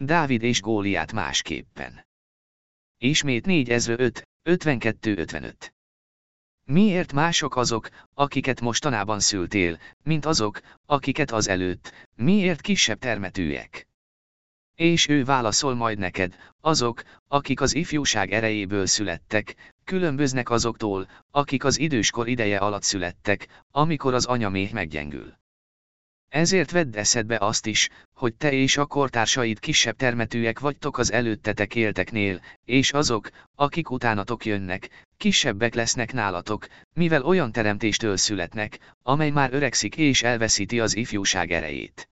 Dávid és Góliát másképpen. Ismét 4005, 52-55. Miért mások azok, akiket mostanában szültél, mint azok, akiket az előtt, miért kisebb termetűek? És ő válaszol majd neked, azok, akik az ifjúság erejéből születtek, különböznek azoktól, akik az időskor ideje alatt születtek, amikor az anyaméh meggyengül. Ezért vedd eszedbe azt is, hogy te és a kortársaid kisebb termetűek vagytok az előttetek élteknél, és azok, akik utánatok jönnek, kisebbek lesznek nálatok, mivel olyan teremtéstől születnek, amely már öregszik és elveszíti az ifjúság erejét.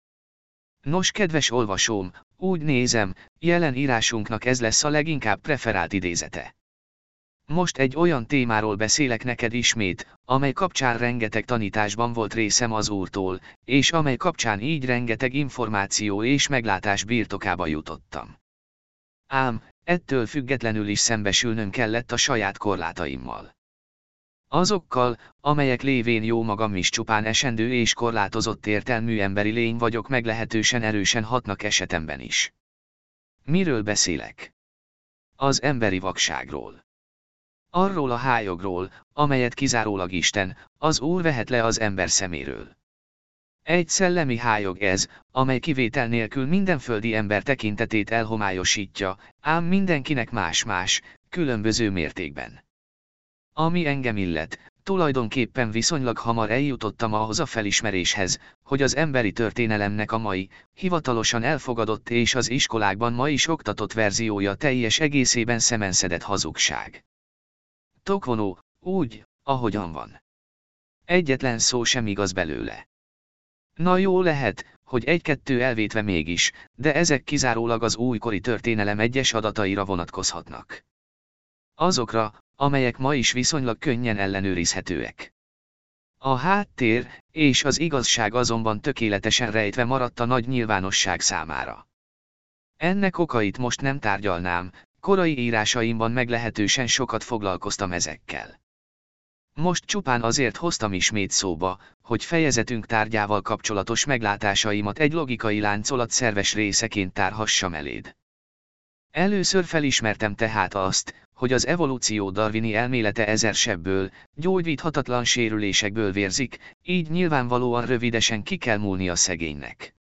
Nos kedves olvasóm, úgy nézem, jelen írásunknak ez lesz a leginkább preferált idézete. Most egy olyan témáról beszélek neked ismét, amely kapcsán rengeteg tanításban volt részem az Úrtól, és amely kapcsán így rengeteg információ és meglátás birtokába jutottam. Ám, ettől függetlenül is szembesülnöm kellett a saját korlátaimmal. Azokkal, amelyek lévén jó magam is csupán esendő és korlátozott értelmű emberi lény vagyok meglehetősen erősen hatnak esetemben is. Miről beszélek? Az emberi vakságról. Arról a hájogról, amelyet kizárólag Isten, az Úr vehet le az ember szeméről. Egy szellemi hájog ez, amely kivétel nélkül minden földi ember tekintetét elhomályosítja, ám mindenkinek más-más, különböző mértékben. Ami engem illet, tulajdonképpen viszonylag hamar eljutottam ahhoz a felismeréshez, hogy az emberi történelemnek a mai, hivatalosan elfogadott és az iskolákban ma is oktatott verziója teljes egészében szemenszedett hazugság. Tokvonó, úgy, ahogyan van. Egyetlen szó sem igaz belőle. Na jó lehet, hogy egy-kettő elvétve mégis, de ezek kizárólag az újkori történelem egyes adataira vonatkozhatnak. Azokra, amelyek ma is viszonylag könnyen ellenőrizhetőek. A háttér és az igazság azonban tökéletesen rejtve maradt a nagy nyilvánosság számára. Ennek okait most nem tárgyalnám, korai írásaimban meglehetősen sokat foglalkoztam ezekkel. Most csupán azért hoztam ismét szóba, hogy fejezetünk tárgyával kapcsolatos meglátásaimat egy logikai láncolat szerves részeként tárhassam eléd. Először felismertem tehát azt, hogy az evolúció darwini elmélete ezersebből, gyógyíthatatlan sérülésekből vérzik, így nyilvánvalóan rövidesen ki kell múlni a szegénynek.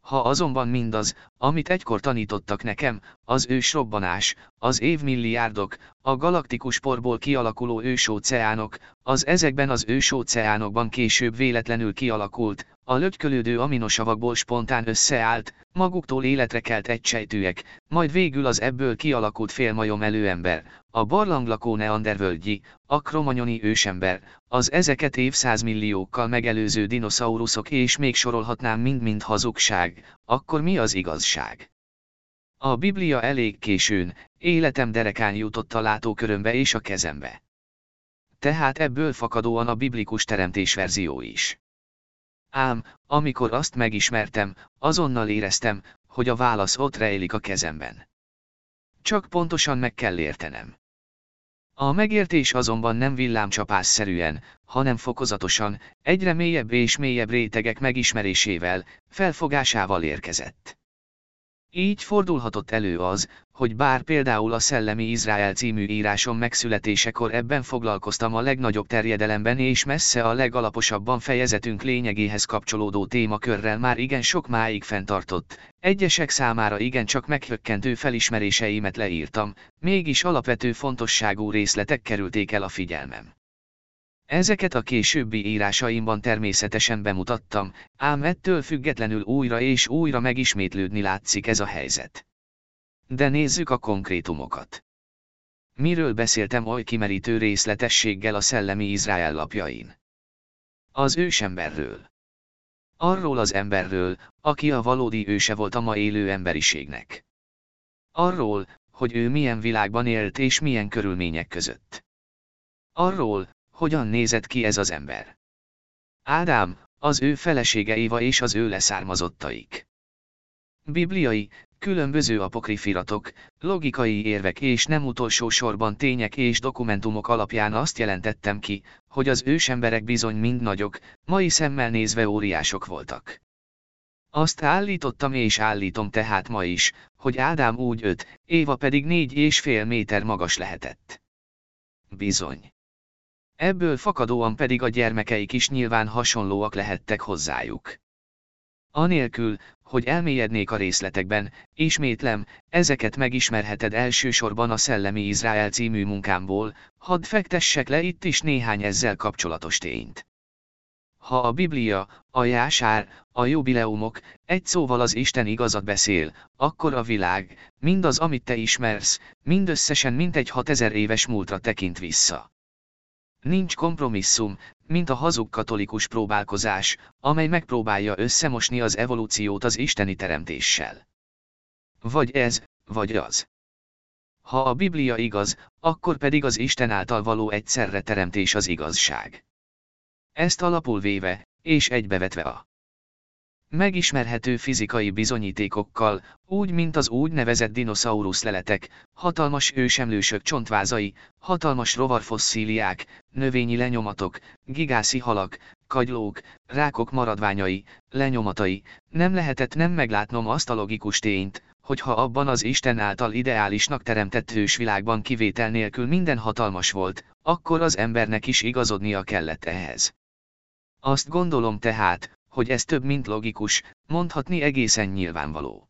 Ha azonban mindaz, amit egykor tanítottak nekem, az ősrobbanás, az évmilliárdok, a galaktikus porból kialakuló ősóceánok, az ezekben az ősóceánokban később véletlenül kialakult, a lögykölődő aminosavakból spontán összeállt, maguktól életre kelt egysejtűek, majd végül az ebből kialakult félmajom előember, a barlanglakó neandervölgyi, a kromanyoni ősember, az ezeket évszázmilliókkal megelőző dinoszauruszok és még sorolhatnám mind-mind hazugság, akkor mi az igazság? A Biblia elég későn, életem derekán jutott a látókörömbe és a kezembe. Tehát ebből fakadóan a biblikus teremtés verzió is. Ám, amikor azt megismertem, azonnal éreztem, hogy a válasz ott rejlik a kezemben. Csak pontosan meg kell értenem. A megértés azonban nem villámcsapásszerűen, hanem fokozatosan, egyre mélyebb és mélyebb rétegek megismerésével, felfogásával érkezett. Így fordulhatott elő az, hogy bár például a Szellemi Izrael című írásom megszületésekor ebben foglalkoztam a legnagyobb terjedelemben és messze a legalaposabban fejezetünk lényegéhez kapcsolódó témakörrel már igen sok máig fenntartott, egyesek számára igen csak meghökkentő felismeréseimet leírtam, mégis alapvető fontosságú részletek kerülték el a figyelmem. Ezeket a későbbi írásaimban természetesen bemutattam, ám ettől függetlenül újra és újra megismétlődni látszik ez a helyzet. De nézzük a konkrétumokat. Miről beszéltem oly kimerítő részletességgel a szellemi Izrael lapjain? Az ősemberről. Arról az emberről, aki a valódi őse volt a ma élő emberiségnek. Arról, hogy ő milyen világban élt és milyen körülmények között. Arról, hogyan nézett ki ez az ember. Ádám, az ő felesége Éva és az ő leszármazottaik. Bibliai, különböző apokrifiratok, logikai érvek és nem utolsó sorban tények és dokumentumok alapján azt jelentettem ki, hogy az ősemberek bizony mind nagyok, mai szemmel nézve óriások voltak. Azt állítottam és állítom tehát ma is, hogy Ádám úgy öt, Éva pedig négy és fél méter magas lehetett. Bizony. Ebből fakadóan pedig a gyermekeik is nyilván hasonlóak lehettek hozzájuk. Anélkül, hogy elmélyednék a részletekben, ismétlem, ezeket megismerheted elsősorban a Szellemi Izrael című munkámból, hadd fektessek le itt is néhány ezzel kapcsolatos tényt. Ha a Biblia, a jásár, a jubileumok, egy szóval az Isten igazat beszél, akkor a világ, mindaz, amit te ismersz, mindösszesen mintegy 6000 éves múltra tekint vissza. Nincs kompromisszum, mint a hazug katolikus próbálkozás, amely megpróbálja összemosni az evolúciót az isteni teremtéssel. Vagy ez, vagy az. Ha a Biblia igaz, akkor pedig az Isten által való egyszerre teremtés az igazság. Ezt alapul véve, és egybevetve a megismerhető fizikai bizonyítékokkal, úgy mint az úgynevezett dinoszaurusz leletek, hatalmas ősemlősök csontvázai, hatalmas rovarfosszíliák, növényi lenyomatok, gigászi halak, kagylók, rákok maradványai, lenyomatai, nem lehetett nem meglátnom azt a logikus tényt, hogy ha abban az Isten által ideálisnak teremtett hősvilágban kivétel nélkül minden hatalmas volt, akkor az embernek is igazodnia kellett ehhez. Azt gondolom tehát, hogy ez több mint logikus, mondhatni egészen nyilvánvaló.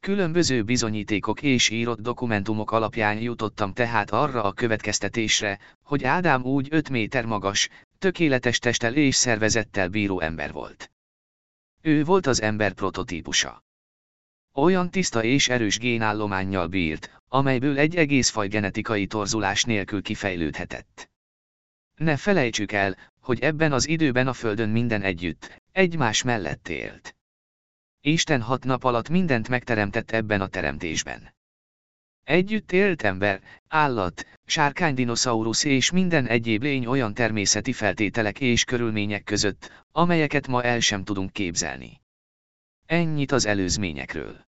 Különböző bizonyítékok és írott dokumentumok alapján jutottam tehát arra a következtetésre, hogy Ádám úgy 5 méter magas, tökéletes testtel és szervezettel bíró ember volt. Ő volt az ember prototípusa. Olyan tiszta és erős génállományjal bírt, amelyből egy egész faj genetikai torzulás nélkül kifejlődhetett. Ne felejtsük el, hogy ebben az időben a Földön minden együtt, egymás mellett élt. Isten hat nap alatt mindent megteremtett ebben a teremtésben. Együtt élt ember, állat, sárkány dinoszaurusz és minden egyéb lény olyan természeti feltételek és körülmények között, amelyeket ma el sem tudunk képzelni. Ennyit az előzményekről.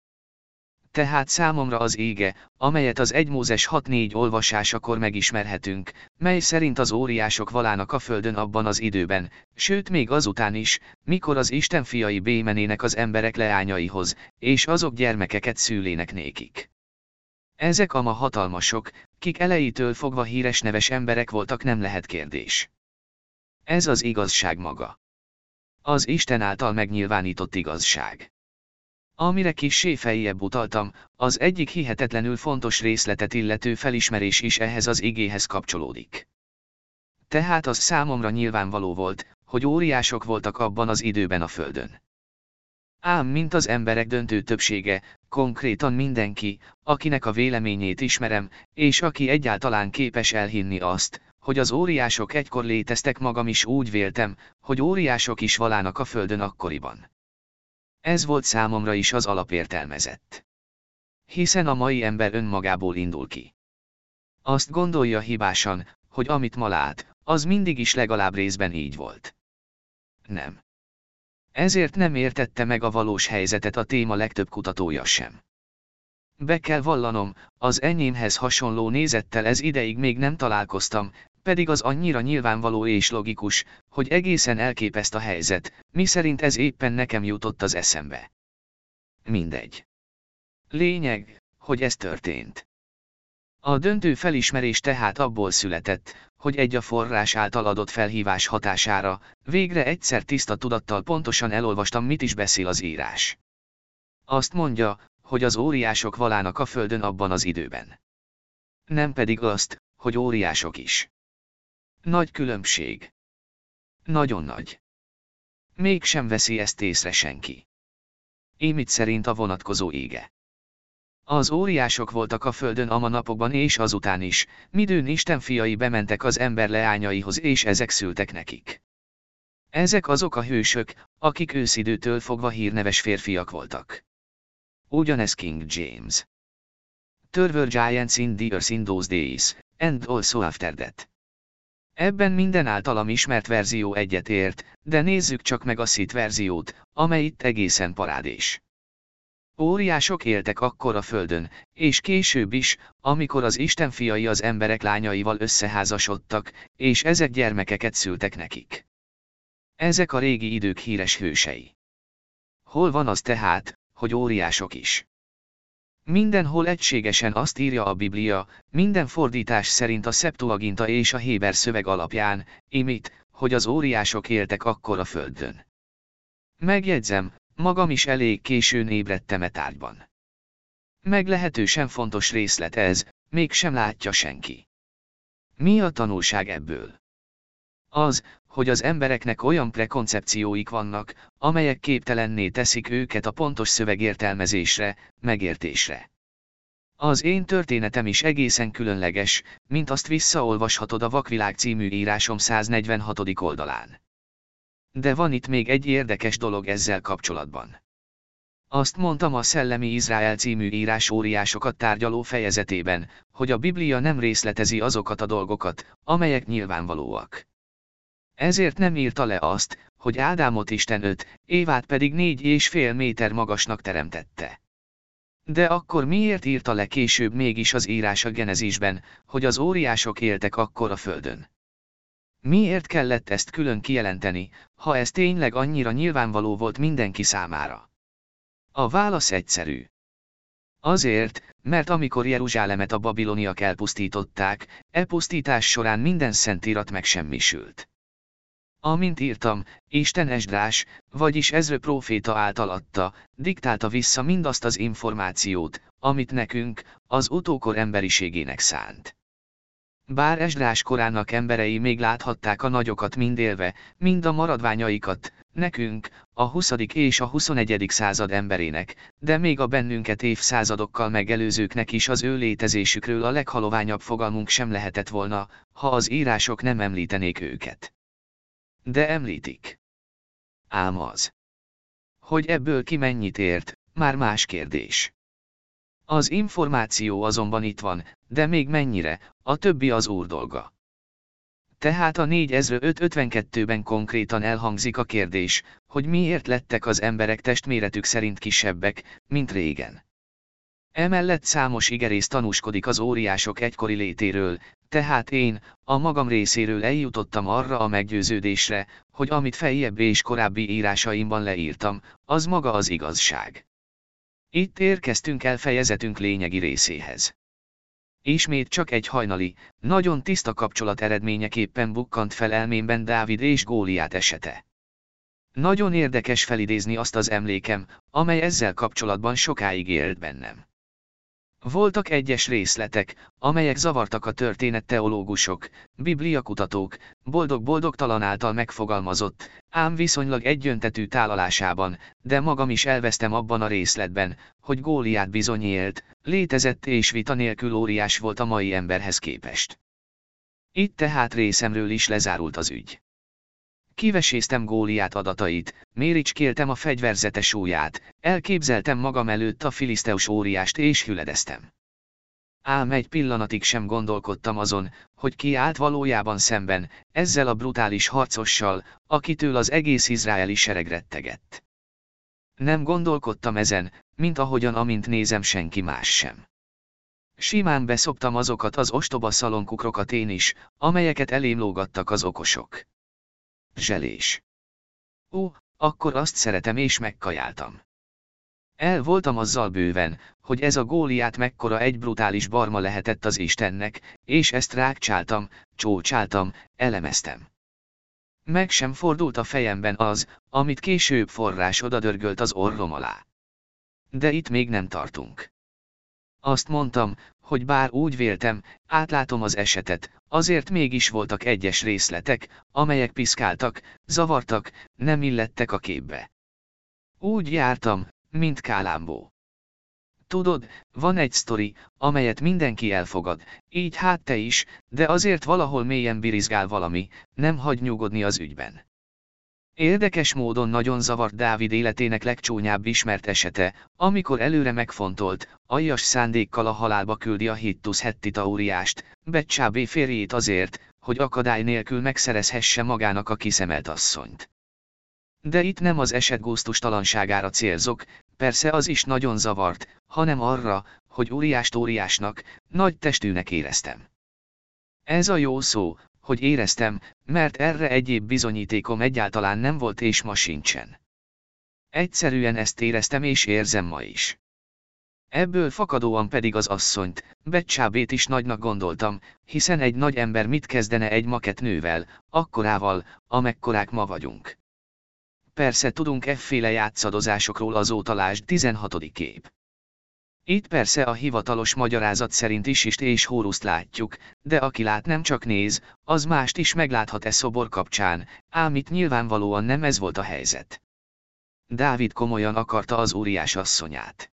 Tehát számomra az ége, amelyet az 1 Mózes 6-4 olvasásakor megismerhetünk, mely szerint az óriások valának a földön abban az időben, sőt még azután is, mikor az Isten fiai bémenének az emberek leányaihoz, és azok gyermekeket szülének nékik. Ezek a ma hatalmasok, kik elejétől fogva híres neves emberek voltak nem lehet kérdés. Ez az igazság maga. Az Isten által megnyilvánított igazság. Amire kissé feljebb utaltam, az egyik hihetetlenül fontos részletet illető felismerés is ehhez az igéhez kapcsolódik. Tehát az számomra nyilvánvaló volt, hogy óriások voltak abban az időben a Földön. Ám mint az emberek döntő többsége, konkrétan mindenki, akinek a véleményét ismerem, és aki egyáltalán képes elhinni azt, hogy az óriások egykor léteztek magam is úgy véltem, hogy óriások is valának a Földön akkoriban. Ez volt számomra is az alapértelmezett. Hiszen a mai ember önmagából indul ki. Azt gondolja hibásan, hogy amit ma lát, az mindig is legalább részben így volt. Nem. Ezért nem értette meg a valós helyzetet a téma legtöbb kutatója sem. Be kell vallanom, az enyémhez hasonló nézettel ez ideig még nem találkoztam, pedig az annyira nyilvánvaló és logikus, hogy egészen elképeszt a helyzet, mi szerint ez éppen nekem jutott az eszembe. Mindegy. Lényeg, hogy ez történt. A döntő felismerés tehát abból született, hogy egy a forrás által adott felhívás hatására, végre egyszer tiszta tudattal pontosan elolvastam mit is beszél az írás. Azt mondja, hogy az óriások valának a földön abban az időben. Nem pedig azt, hogy óriások is. Nagy különbség. Nagyon nagy. Mégsem veszi ezt észre senki. Émit szerint a vonatkozó ége. Az óriások voltak a földön a napokban és azután is, midőn Isten fiai bementek az ember leányaihoz és ezek szültek nekik. Ezek azok a hősök, akik őszidőtől fogva hírneves férfiak voltak. Ugyanez King James. There were giants in the earth in those days, and also after that. Ebben minden általam ismert verzió egyetért, de nézzük csak meg a szit verziót, amely itt egészen parádés. Óriások éltek akkor a földön, és később is, amikor az Isten fiai az emberek lányaival összeházasodtak, és ezek gyermekeket szültek nekik. Ezek a régi idők híres hősei. Hol van az tehát, hogy óriások is? Mindenhol egységesen azt írja a Biblia, minden fordítás szerint a Septuaginta és a Héber szöveg alapján, imit, hogy az óriások éltek akkor a földön. Megjegyzem, magam is elég későn ébredtem e tárgyban. Meglehetősen fontos részlet ez, mégsem látja senki. Mi a tanulság ebből? Az, hogy az embereknek olyan prekoncepcióik vannak, amelyek képtelenné teszik őket a pontos szövegértelmezésre, megértésre. Az én történetem is egészen különleges, mint azt visszaolvashatod a Vakvilág című írásom 146. oldalán. De van itt még egy érdekes dolog ezzel kapcsolatban. Azt mondtam a Szellemi Izrael című írás óriásokat tárgyaló fejezetében, hogy a Biblia nem részletezi azokat a dolgokat, amelyek nyilvánvalóak. Ezért nem írta le azt, hogy Ádámot Isten öt, Évát pedig négy és fél méter magasnak teremtette. De akkor miért írta le később mégis az írás a genezisben, hogy az óriások éltek akkor a földön? Miért kellett ezt külön kijelenteni, ha ez tényleg annyira nyilvánvaló volt mindenki számára? A válasz egyszerű. Azért, mert amikor Jeruzsálemet a babiloniak elpusztították, e pusztítás során minden szentírat megsemmisült. Amint írtam, Isten Esdrás, vagyis Ezre próféta által adta, diktálta vissza mindazt az információt, amit nekünk, az utókor emberiségének szánt. Bár Esdrás korának emberei még láthatták a nagyokat mind élve, mind a maradványaikat, nekünk, a 20. és a 21. század emberének, de még a bennünket évszázadokkal megelőzőknek is az ő létezésükről a leghaloványabb fogalmunk sem lehetett volna, ha az írások nem említenék őket. De említik. Ám az. Hogy ebből ki mennyit ért, már más kérdés. Az információ azonban itt van, de még mennyire, a többi az úr dolga. Tehát a 4552-ben konkrétan elhangzik a kérdés, hogy miért lettek az emberek testméretük szerint kisebbek, mint régen. Emellett számos igerész tanúskodik az óriások egykori létéről, tehát én, a magam részéről eljutottam arra a meggyőződésre, hogy amit feljebb és korábbi írásaimban leírtam, az maga az igazság. Itt érkeztünk el fejezetünk lényegi részéhez. Ismét csak egy hajnali, nagyon tiszta kapcsolat eredményeképpen bukkant fel elmémben Dávid és Góliát esete. Nagyon érdekes felidézni azt az emlékem, amely ezzel kapcsolatban sokáig élt bennem. Voltak egyes részletek, amelyek zavartak a történet teológusok, bibliakutatók, boldog-boldogtalan által megfogalmazott, ám viszonylag egyöntetű tálalásában, de magam is elvesztem abban a részletben, hogy Góliát bizony élt, létezett és vita nélkül óriás volt a mai emberhez képest. Itt tehát részemről is lezárult az ügy. Kiveséztem Góliát adatait, méricskéltem a fegyverzetes súlyát, elképzeltem magam előtt a filiszteus óriást és hüledeztem. Ám egy pillanatig sem gondolkodtam azon, hogy ki állt valójában szemben, ezzel a brutális harcossal, akitől az egész izraeli sereg rettegett. Nem gondolkodtam ezen, mint ahogyan amint nézem senki más sem. Simán beszoptam azokat az ostoba szalonkukrokat én is, amelyeket elém lógattak az okosok. Zselés. Ó, akkor azt szeretem és megkajáltam. El voltam azzal bőven, hogy ez a góliát mekkora egy brutális barma lehetett az Istennek, és ezt rákcsáltam, csócsáltam, elemeztem. Meg sem fordult a fejemben az, amit később forrás odadörgölt az orrom alá. De itt még nem tartunk. Azt mondtam, hogy bár úgy véltem, átlátom az esetet, azért mégis voltak egyes részletek, amelyek piszkáltak, zavartak, nem illettek a képbe. Úgy jártam, mint Kálámbó. Tudod, van egy sztori, amelyet mindenki elfogad, így hát te is, de azért valahol mélyen birizgál valami, nem hagy nyugodni az ügyben. Érdekes módon nagyon zavart Dávid életének legcsúnyább ismert esete, amikor előre megfontolt, aljas szándékkal a halálba küldi a Hittus Hettita óriást, Becsábé férjét azért, hogy akadály nélkül megszerezhesse magának a kiszemelt asszonyt. De itt nem az eset gusztustalanságára célzok, persze az is nagyon zavart, hanem arra, hogy óriást óriásnak, nagy testűnek éreztem. Ez a jó szó, hogy éreztem, mert erre egyéb bizonyítékom egyáltalán nem volt és ma sincsen. Egyszerűen ezt éreztem és érzem ma is. Ebből fakadóan pedig az asszonyt, Becsábét is nagynak gondoltam, hiszen egy nagy ember mit kezdene egy maket nővel, akkorával, amekkorák ma vagyunk. Persze tudunk efféle játszadozásokról azóta lásd 16. kép. Itt persze a hivatalos magyarázat szerint is ist és Hóruszt látjuk, de aki lát nem csak néz, az mást is megláthat e szobor kapcsán, ám itt nyilvánvalóan nem ez volt a helyzet. Dávid komolyan akarta az óriás asszonyát.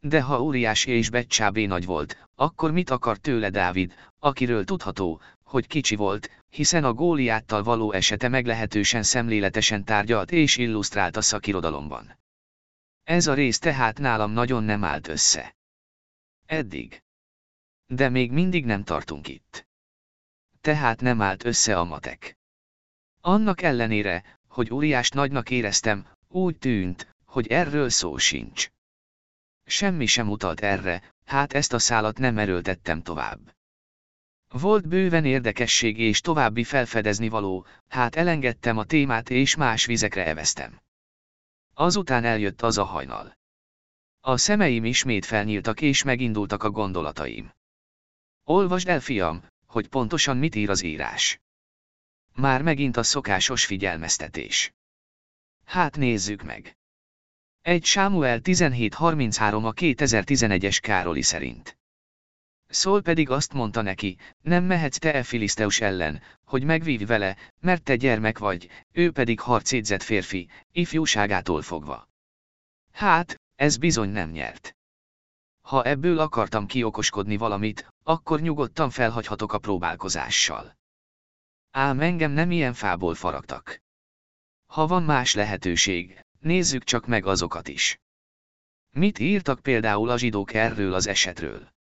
De ha óriás és Becsábé nagy volt, akkor mit akar tőle Dávid, akiről tudható, hogy kicsi volt, hiszen a góliáttal való esete meglehetősen szemléletesen tárgyalt és illusztrált a szakirodalomban. Ez a rész tehát nálam nagyon nem állt össze. Eddig. De még mindig nem tartunk itt. Tehát nem állt össze a matek. Annak ellenére, hogy óriás nagynak éreztem, úgy tűnt, hogy erről szó sincs. Semmi sem utalt erre, hát ezt a szálat nem erőltettem tovább. Volt bőven érdekesség és további felfedezni való, hát elengedtem a témát és más vizekre eveztem. Azután eljött az a hajnal. A szemeim ismét felnyíltak és megindultak a gondolataim. Olvasd el, fiam, hogy pontosan mit ír az írás. Már megint a szokásos figyelmeztetés. Hát nézzük meg. Egy Sámuel 17.33 a 2011-es Károli szerint. Szól pedig azt mondta neki, nem mehetsz te e Filiszteus ellen, hogy megvívj vele, mert te gyermek vagy, ő pedig harcédzett férfi, ifjúságától fogva. Hát, ez bizony nem nyert. Ha ebből akartam kiokoskodni valamit, akkor nyugodtan felhagyhatok a próbálkozással. Ám engem nem ilyen fából faragtak. Ha van más lehetőség, nézzük csak meg azokat is. Mit írtak például a zsidók erről az esetről?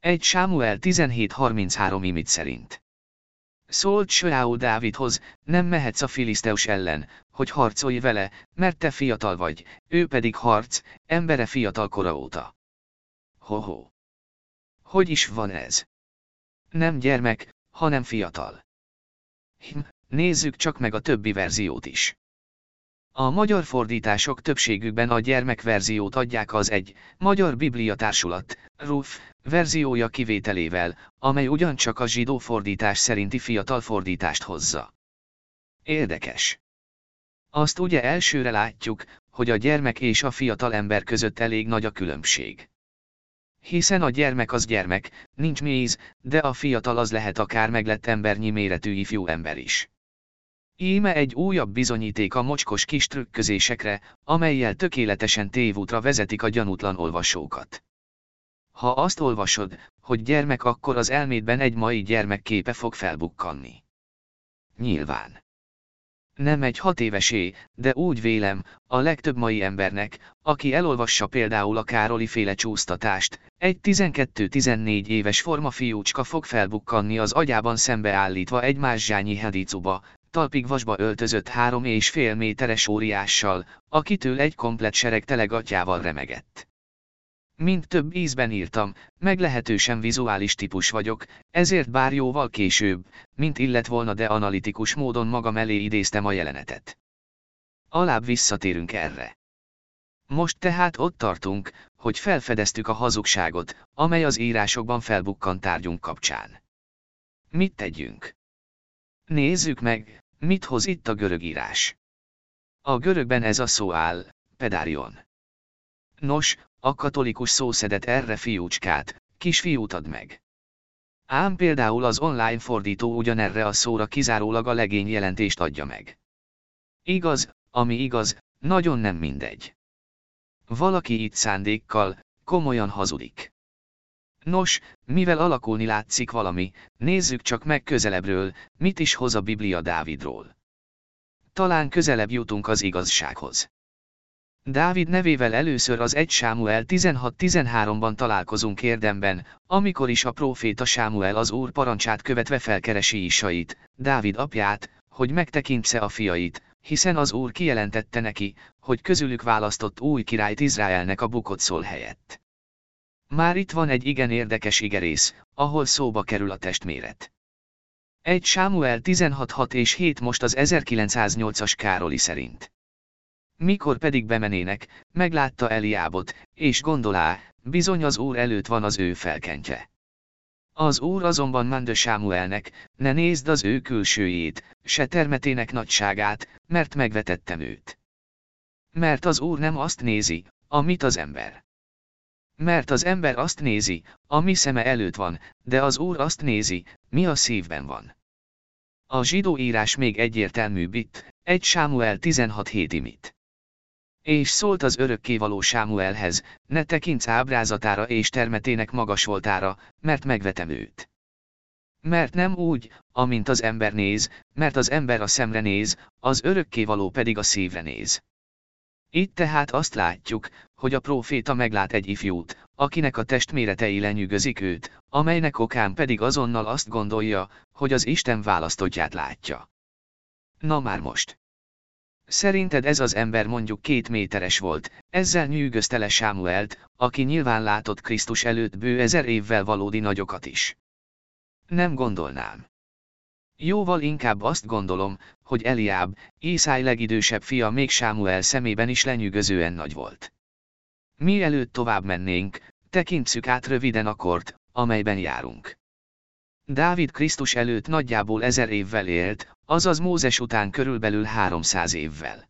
Egy Sámuel 17.33 imit szerint. Szólt Söául Dávidhoz, nem mehetsz a Filiszteus ellen, hogy harcolj vele, mert te fiatal vagy, ő pedig harc, embere fiatal kora óta. Ho-ho. Hogy is van ez? Nem gyermek, hanem fiatal. Hm, nézzük csak meg a többi verziót is. A magyar fordítások többségükben a gyermekverziót adják az egy, Magyar Biblia Társulat, RUF, verziója kivételével, amely ugyancsak a zsidó fordítás szerinti fiatal fordítást hozza. Érdekes. Azt ugye elsőre látjuk, hogy a gyermek és a fiatal ember között elég nagy a különbség. Hiszen a gyermek az gyermek, nincs méz, de a fiatal az lehet akár meglett embernyi méretű ifjú ember is. Íme egy újabb bizonyíték a mocskos kis trükközésekre, amelyel tökéletesen tévútra vezetik a gyanútlan olvasókat. Ha azt olvasod, hogy gyermek akkor az elmédben egy mai gyermek képe fog felbukkanni. Nyilván. Nem egy hat évesé, de úgy vélem, a legtöbb mai embernek, aki elolvassa például a Károli féle csúsztatást, egy 12-14 éves forma fiúcska fog felbukkanni az agyában szembeállítva egy zsányi hedicuba, talpig vasba öltözött három és fél méteres óriással, akitől egy komplet sereg telegatjával remegett. Mint több ízben írtam, meglehetősen vizuális típus vagyok, ezért bár jóval később, mint illet volna de analitikus módon magam elé idéztem a jelenetet. Alább visszatérünk erre. Most tehát ott tartunk, hogy felfedeztük a hazugságot, amely az írásokban felbukkant tárgyunk kapcsán. Mit tegyünk? Nézzük meg, mit hoz itt a görög írás. A görögben ez a szó áll, pedárion. Nos, a katolikus szószedet erre fiúcskát, kisfiút ad meg. Ám például az online fordító ugyanerre a szóra kizárólag a legény jelentést adja meg. Igaz, ami igaz, nagyon nem mindegy. Valaki itt szándékkal, komolyan hazudik. Nos, mivel alakulni látszik valami, nézzük csak meg közelebbről, mit is hoz a Biblia Dávidról. Talán közelebb jutunk az igazsághoz. Dávid nevével először az 1 Sámuel 16-13-ban találkozunk érdemben, amikor is a próféta Sámuel az úr parancsát követve felkeresi Isait, Dávid apját, hogy megtekintse a fiait, hiszen az úr kijelentette neki, hogy közülük választott új királyt Izraelnek a bukott szól helyett. Már itt van egy igen érdekes igerész, ahol szóba kerül a testméret. Egy Sámuel 16.6 és 7 most az 1908-as Károli szerint. Mikor pedig bemenének, meglátta Eliábot, és gondolá, bizony az úr előtt van az ő felkentje. Az úr azonban mondta Sámuelnek, ne nézd az ő külsőjét, se termetének nagyságát, mert megvetettem őt. Mert az úr nem azt nézi, amit az ember. Mert az ember azt nézi, ami szeme előtt van, de az úr azt nézi, mi a szívben van. A zsidó írás még egyértelműbb itt, egy Sámuel 16 mit. És szólt az örökkévaló Sámuelhez, ne tekints ábrázatára és termetének magas voltára, mert megvetem őt. Mert nem úgy, amint az ember néz, mert az ember a szemre néz, az örökkévaló pedig a szívre néz. Itt tehát azt látjuk, hogy a próféta meglát egy ifjút, akinek a testméretei lenyűgözik őt, amelynek okán pedig azonnal azt gondolja, hogy az Isten választottját látja. Na már most. Szerinted ez az ember mondjuk két méteres volt, ezzel nyűgözte le Sámuelt, aki nyilván látott Krisztus előtt bő ezer évvel valódi nagyokat is. Nem gondolnám. Jóval inkább azt gondolom, hogy Eliáb, Észáj legidősebb fia még Sámuel szemében is lenyűgözően nagy volt. Mielőtt tovább mennénk, tekintsük át röviden a kort, amelyben járunk. Dávid Krisztus előtt nagyjából ezer évvel élt, azaz Mózes után körülbelül 300 évvel.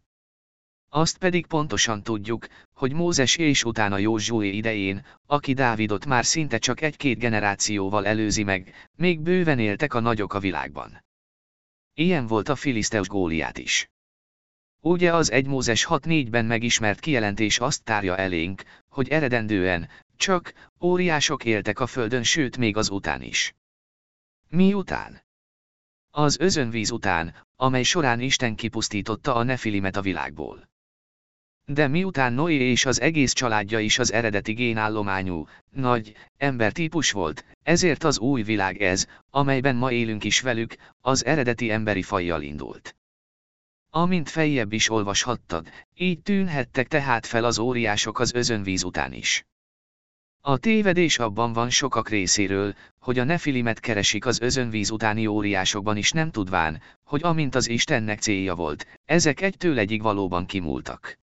Azt pedig pontosan tudjuk, hogy Mózes és utána Józsué idején, aki Dávidot már szinte csak egy-két generációval előzi meg, még bőven éltek a nagyok a világban. Ilyen volt a Filiszteus Góliát is. Ugye az 1 Mózes 6.4-ben megismert kijelentés azt tárja elénk, hogy eredendően, csak, óriások éltek a földön sőt még az után is. Mi után? Az özönvíz után, amely során Isten kipusztította a nefilimet a világból. De miután Noé és az egész családja is az eredeti génállományú, nagy, embertípus volt, ezért az új világ ez, amelyben ma élünk is velük, az eredeti emberi fajjal indult. Amint fejjebb is olvashattad, így tűnhettek tehát fel az óriások az özönvíz után is. A tévedés abban van sokak részéről, hogy a nefilimet keresik az özönvíz utáni óriásokban is nem tudván, hogy amint az Istennek célja volt, ezek egytől egyig valóban kimúltak.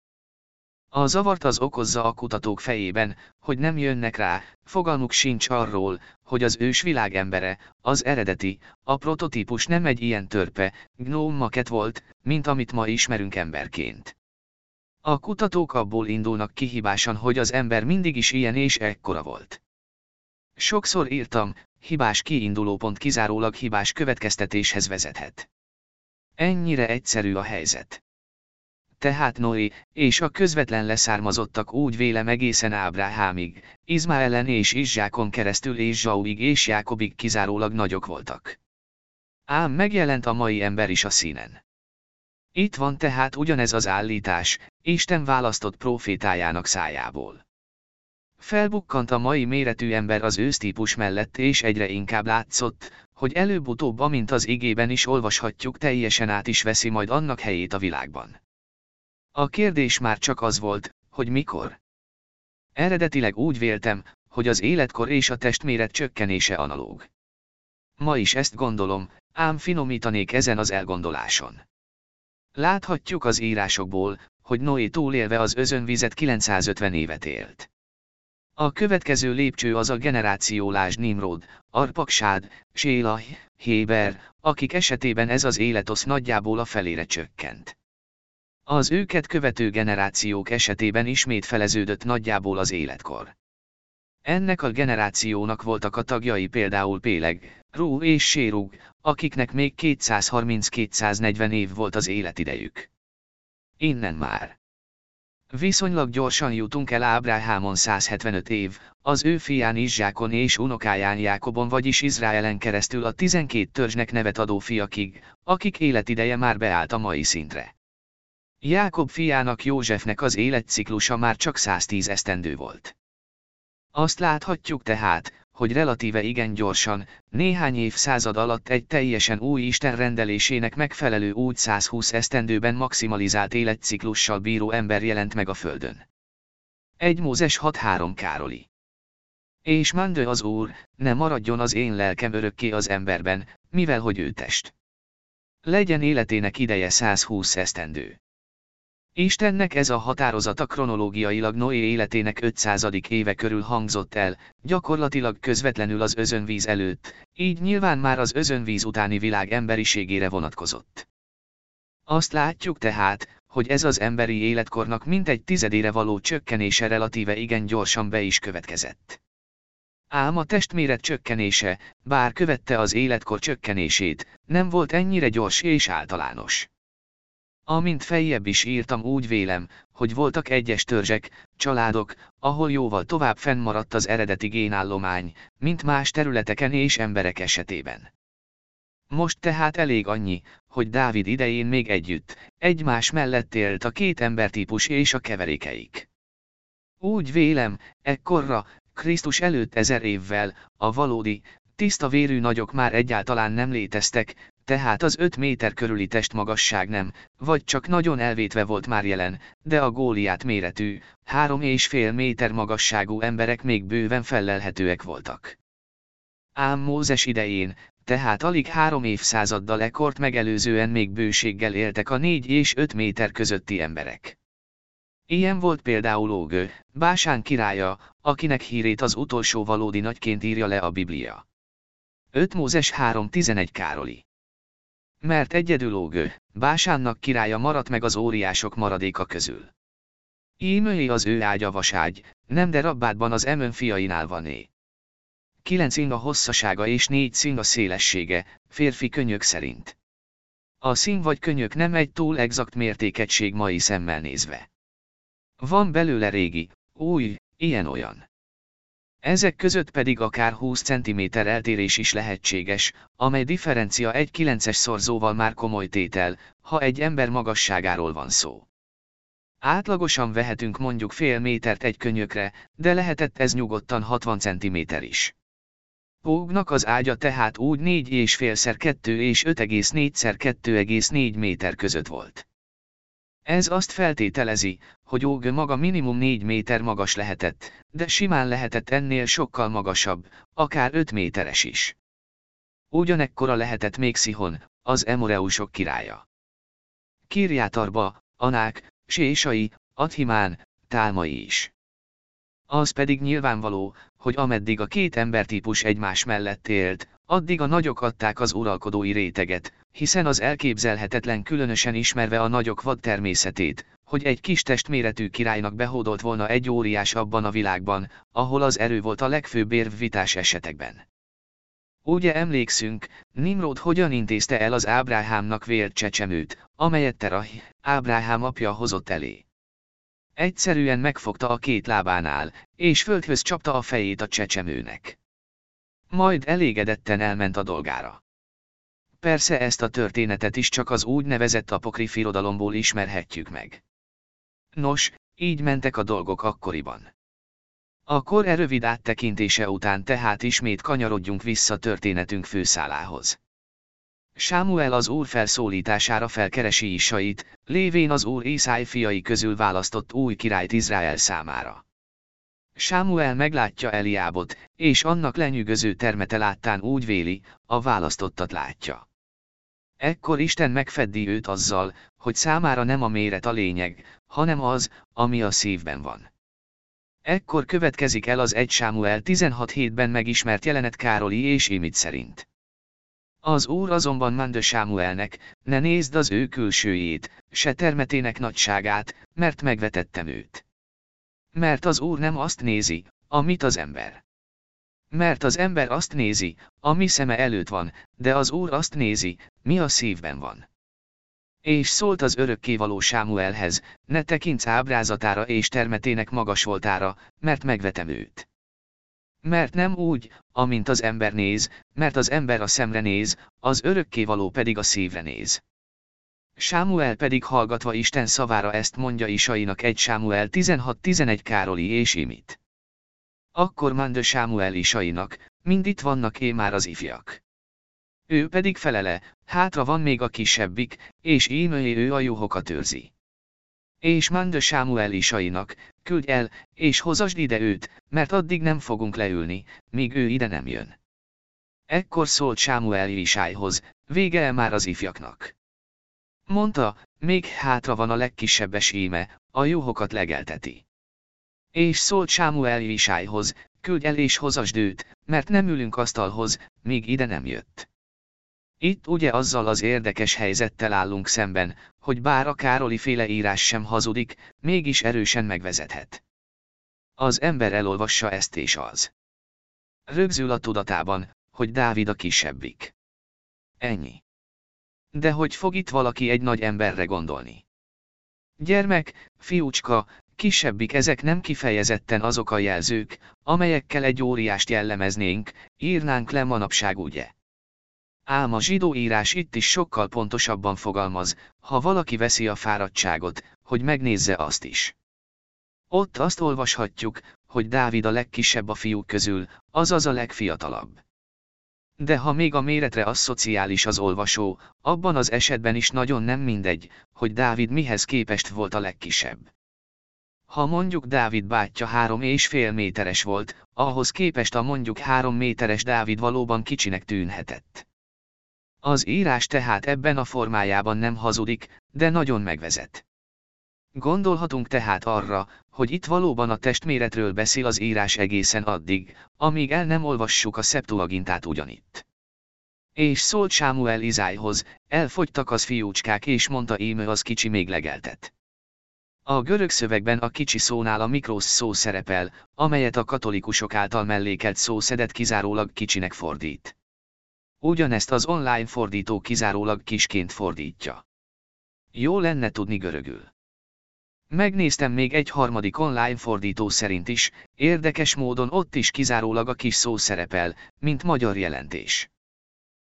A zavart az okozza a kutatók fejében, hogy nem jönnek rá, fogalmuk sincs arról, hogy az ős világ embere, az eredeti, a prototípus nem egy ilyen törpe, gnóm maket volt, mint amit ma ismerünk emberként. A kutatók abból indulnak kihibásan, hogy az ember mindig is ilyen és ekkora volt. Sokszor írtam, hibás kiindulópont kizárólag hibás következtetéshez vezethet. Ennyire egyszerű a helyzet. Tehát Noé, és a közvetlen leszármazottak úgy vélem egészen Ábrahámig, Izmaelen és Izsákon keresztül és Zsauig és Jákobig kizárólag nagyok voltak. Ám megjelent a mai ember is a színen. Itt van tehát ugyanez az állítás, Isten választott profétájának szájából. Felbukkant a mai méretű ember az ősztípus mellett és egyre inkább látszott, hogy előbb-utóbb amint az igében is olvashatjuk teljesen át is veszi majd annak helyét a világban. A kérdés már csak az volt, hogy mikor. Eredetileg úgy véltem, hogy az életkor és a testméret csökkenése analóg. Ma is ezt gondolom, ám finomítanék ezen az elgondoláson. Láthatjuk az írásokból, hogy Noé túlélve az özönvizet 950 évet élt. A következő lépcső az a generációlás Nimrod, Arpaksád, Séla, Héber, akik esetében ez az életosz nagyjából a felére csökkent. Az őket követő generációk esetében ismét feleződött nagyjából az életkor. Ennek a generációnak voltak a tagjai például Péleg, Rú és Sérug, akiknek még 230-240 év volt az életidejük. Innen már. Viszonylag gyorsan jutunk el Ábrahámon 175 év, az ő fián Izsákon és unokáján Jákobon vagyis Izraelen keresztül a 12 törzsnek nevet adó fiakig, akik életideje már beállt a mai szintre. Jákob fiának Józsefnek az életciklusa már csak 110 esztendő volt. Azt láthatjuk tehát, hogy relatíve igen gyorsan, néhány évszázad alatt egy teljesen új Isten rendelésének megfelelő úgy 120 esztendőben maximalizált életciklussal bíró ember jelent meg a Földön. Egy Mózes 6.3 Károli. És mandő az Úr, ne maradjon az én lelkem örökké az emberben, mivel hogy ő test. Legyen életének ideje 120 esztendő. Istennek ez a határozata kronológiailag Noé életének 500. éve körül hangzott el, gyakorlatilag közvetlenül az özönvíz előtt, így nyilván már az özönvíz utáni világ emberiségére vonatkozott. Azt látjuk tehát, hogy ez az emberi életkornak mintegy tizedére való csökkenése relatíve igen gyorsan be is következett. Ám a testméret csökkenése, bár követte az életkor csökkenését, nem volt ennyire gyors és általános. Amint fejjebb is írtam úgy vélem, hogy voltak egyes törzsek, családok, ahol jóval tovább fennmaradt az eredeti génállomány, mint más területeken és emberek esetében. Most tehát elég annyi, hogy Dávid idején még együtt, egymás mellett élt a két embertípus és a keverékeik. Úgy vélem, ekkorra, Krisztus előtt ezer évvel, a valódi, tiszta vérű nagyok már egyáltalán nem léteztek, tehát az 5 méter körüli testmagasság nem, vagy csak nagyon elvétve volt már jelen, de a góliát méretű, három és fél méter magasságú emberek még bőven fellelhetőek voltak. Ám Mózes idején, tehát alig három évszázaddal ekort megelőzően még bőséggel éltek a 4 és 5 méter közötti emberek. Ilyen volt például Ógő, Básán királya, akinek hírét az utolsó valódi nagyként írja le a Biblia. 5 Mózes 3.11 Károli mert egyedül Ógő, Básánnak királya maradt meg az óriások maradéka közül. Ímői az ő ágya vaságy, nem de Rabbádban az Emön fiainál vané. Kilenc inga hosszasága és négy szinga szélessége, férfi könyök szerint. A szín vagy könyök nem egy túl exakt mértékegység mai szemmel nézve. Van belőle régi, új, ilyen-olyan. Ezek között pedig akár 20 cm eltérés is lehetséges, amely differencia egy 9-es szorzóval már komoly tétel, ha egy ember magasságáról van szó. Átlagosan vehetünk mondjuk fél métert egy könyökre, de lehetett ez nyugodtan 60 cm is. Pógnak az ágya tehát úgy 4,5 x 2 és 5,4 x 2,4 méter között volt. Ez azt feltételezi, hogy Ógő maga minimum 4 méter magas lehetett, de simán lehetett ennél sokkal magasabb, akár 5 méteres is. Ugyanekkora lehetett még Szihon, az Emoreusok királya. Kirjátarba, Anák, Sésai, Adhimán, Tálmai is. Az pedig nyilvánvaló, hogy ameddig a két embertípus egymás mellett élt, addig a nagyok adták az uralkodói réteget, hiszen az elképzelhetetlen különösen ismerve a nagyok vad természetét, hogy egy kis testméretű királynak behódolt volna egy óriás abban a világban, ahol az erő volt a legfőbb érv vitás esetekben. Ugye emlékszünk, Nimrod hogyan intézte el az Ábráhámnak vélt csecsemőt, amelyet Terah, Ábrahám apja hozott elé. Egyszerűen megfogta a két lábánál, és földhöz csapta a fejét a csecsemőnek. Majd elégedetten elment a dolgára. Persze ezt a történetet is csak az úgynevezett apokrif irodalomból ismerhetjük meg. Nos, így mentek a dolgok akkoriban. A kor e rövid áttekintése után tehát ismét kanyarodjunk vissza történetünk főszálához. Sámuel az úr felszólítására felkeresi Isait, lévén az úr Észáj fiai közül választott új királyt Izrael számára. Sámuel meglátja Eliábot, és annak lenyűgöző termete láttán úgy véli, a választottat látja. Ekkor Isten megfeddi őt azzal, hogy számára nem a méret a lényeg, hanem az, ami a szívben van. Ekkor következik el az 1 Sámuel 16 hétben megismert jelenet Károli és Imit szerint. Az úr azonban mondja Sámuelnek, ne nézd az ő külsőjét, se termetének nagyságát, mert megvetettem őt. Mert az úr nem azt nézi, amit az ember. Mert az ember azt nézi, ami szeme előtt van, de az Úr azt nézi, mi a szívben van. És szólt az örökkévaló Sámuelhez, ne tekints ábrázatára és termetének magas voltára, mert megvetem őt. Mert nem úgy, amint az ember néz, mert az ember a szemre néz, az örökkévaló pedig a szívre néz. Sámuel pedig hallgatva Isten szavára ezt mondja Isainak egy Sámuel 16-11 Károli és Imit. Akkor mondja Sámuel Isainak, mind itt vannak é már az ifjak. Ő pedig felele, hátra van még a kisebbik, és ímőjé ő a juhokat őrzi. És mondja Sámuel Isainak, küldj el, és hozasd ide őt, mert addig nem fogunk leülni, míg ő ide nem jön. Ekkor szólt Sámuel Isájhoz, vége el már az ifjaknak. Mondta, még hátra van a legkisebb íme, a juhokat legelteti. És szólt Sámuel Isájhoz, küldj el és hozasd őt, mert nem ülünk asztalhoz, még ide nem jött. Itt ugye azzal az érdekes helyzettel állunk szemben, hogy bár a Károli féle írás sem hazudik, mégis erősen megvezethet. Az ember elolvassa ezt és az. Rögzül a tudatában, hogy Dávid a kisebbik. Ennyi. De hogy fog itt valaki egy nagy emberre gondolni? Gyermek, fiúcska, kisebbik ezek nem kifejezetten azok a jelzők, amelyekkel egy óriást jellemeznénk, írnánk le manapság ugye. Ám a zsidó írás itt is sokkal pontosabban fogalmaz, ha valaki veszi a fáradtságot, hogy megnézze azt is. Ott azt olvashatjuk, hogy Dávid a legkisebb a fiúk közül, azaz a legfiatalabb. De ha még a méretre asszociális az olvasó, abban az esetben is nagyon nem mindegy, hogy Dávid mihez képest volt a legkisebb. Ha mondjuk Dávid bátyja három és fél méteres volt, ahhoz képest a mondjuk három méteres Dávid valóban kicsinek tűnhetett. Az írás tehát ebben a formájában nem hazudik, de nagyon megvezet. Gondolhatunk tehát arra, hogy itt valóban a testméretről beszél az írás egészen addig, amíg el nem olvassuk a szeptuagintát ugyanitt. És szólt Sámuel Izájhoz, elfogytak az fiúcskák és mondta émő az kicsi még legeltet. A görög szövegben a kicsi szónál a mikrosz szó szerepel, amelyet a katolikusok által mellékelt szószedet kizárólag kicsinek fordít. Ugyanezt az online fordító kizárólag kisként fordítja. Jó lenne tudni görögül. Megnéztem még egy harmadik online fordító szerint is, érdekes módon ott is kizárólag a kis szó szerepel, mint magyar jelentés.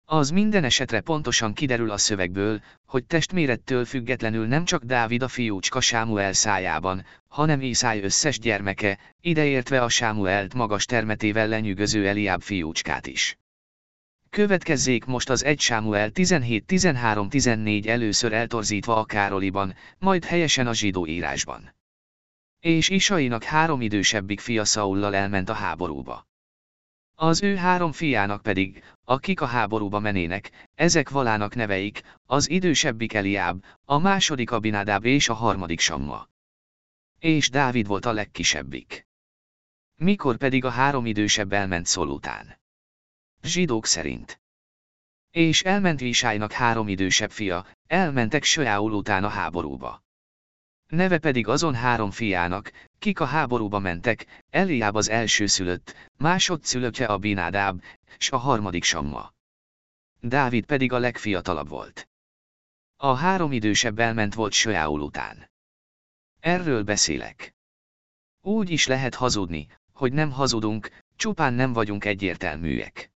Az minden esetre pontosan kiderül a szövegből, hogy testmérettől függetlenül nem csak Dávid a fiúcska Sámuel szájában, hanem Iszály összes gyermeke, ideértve a Sámuelt magas termetével lenyűgöző Eliáb fiúcskát is. Következzék most az 1 Sámuel 17-13-14 először eltorzítva a Károliban, majd helyesen a zsidó írásban. És Isainak három idősebbik fia Szaullal elment a háborúba. Az ő három fiának pedig, akik a háborúba menének, ezek valának neveik, az idősebbik Eliáb, a második Abinádáb és a harmadik Samma. És Dávid volt a legkisebbik. Mikor pedig a három idősebb elment Szol után. Zsidók szerint. És elment Visájnak három idősebb fia, elmentek Söjául után a háborúba. Neve pedig azon három fiának, kik a háborúba mentek, Eliáb az első szülött, másodszülöttje a Binádáb, s a harmadik Samma. Dávid pedig a legfiatalabb volt. A három idősebb elment volt Söjául után. Erről beszélek. Úgy is lehet hazudni, hogy nem hazudunk, csupán nem vagyunk egyértelműek.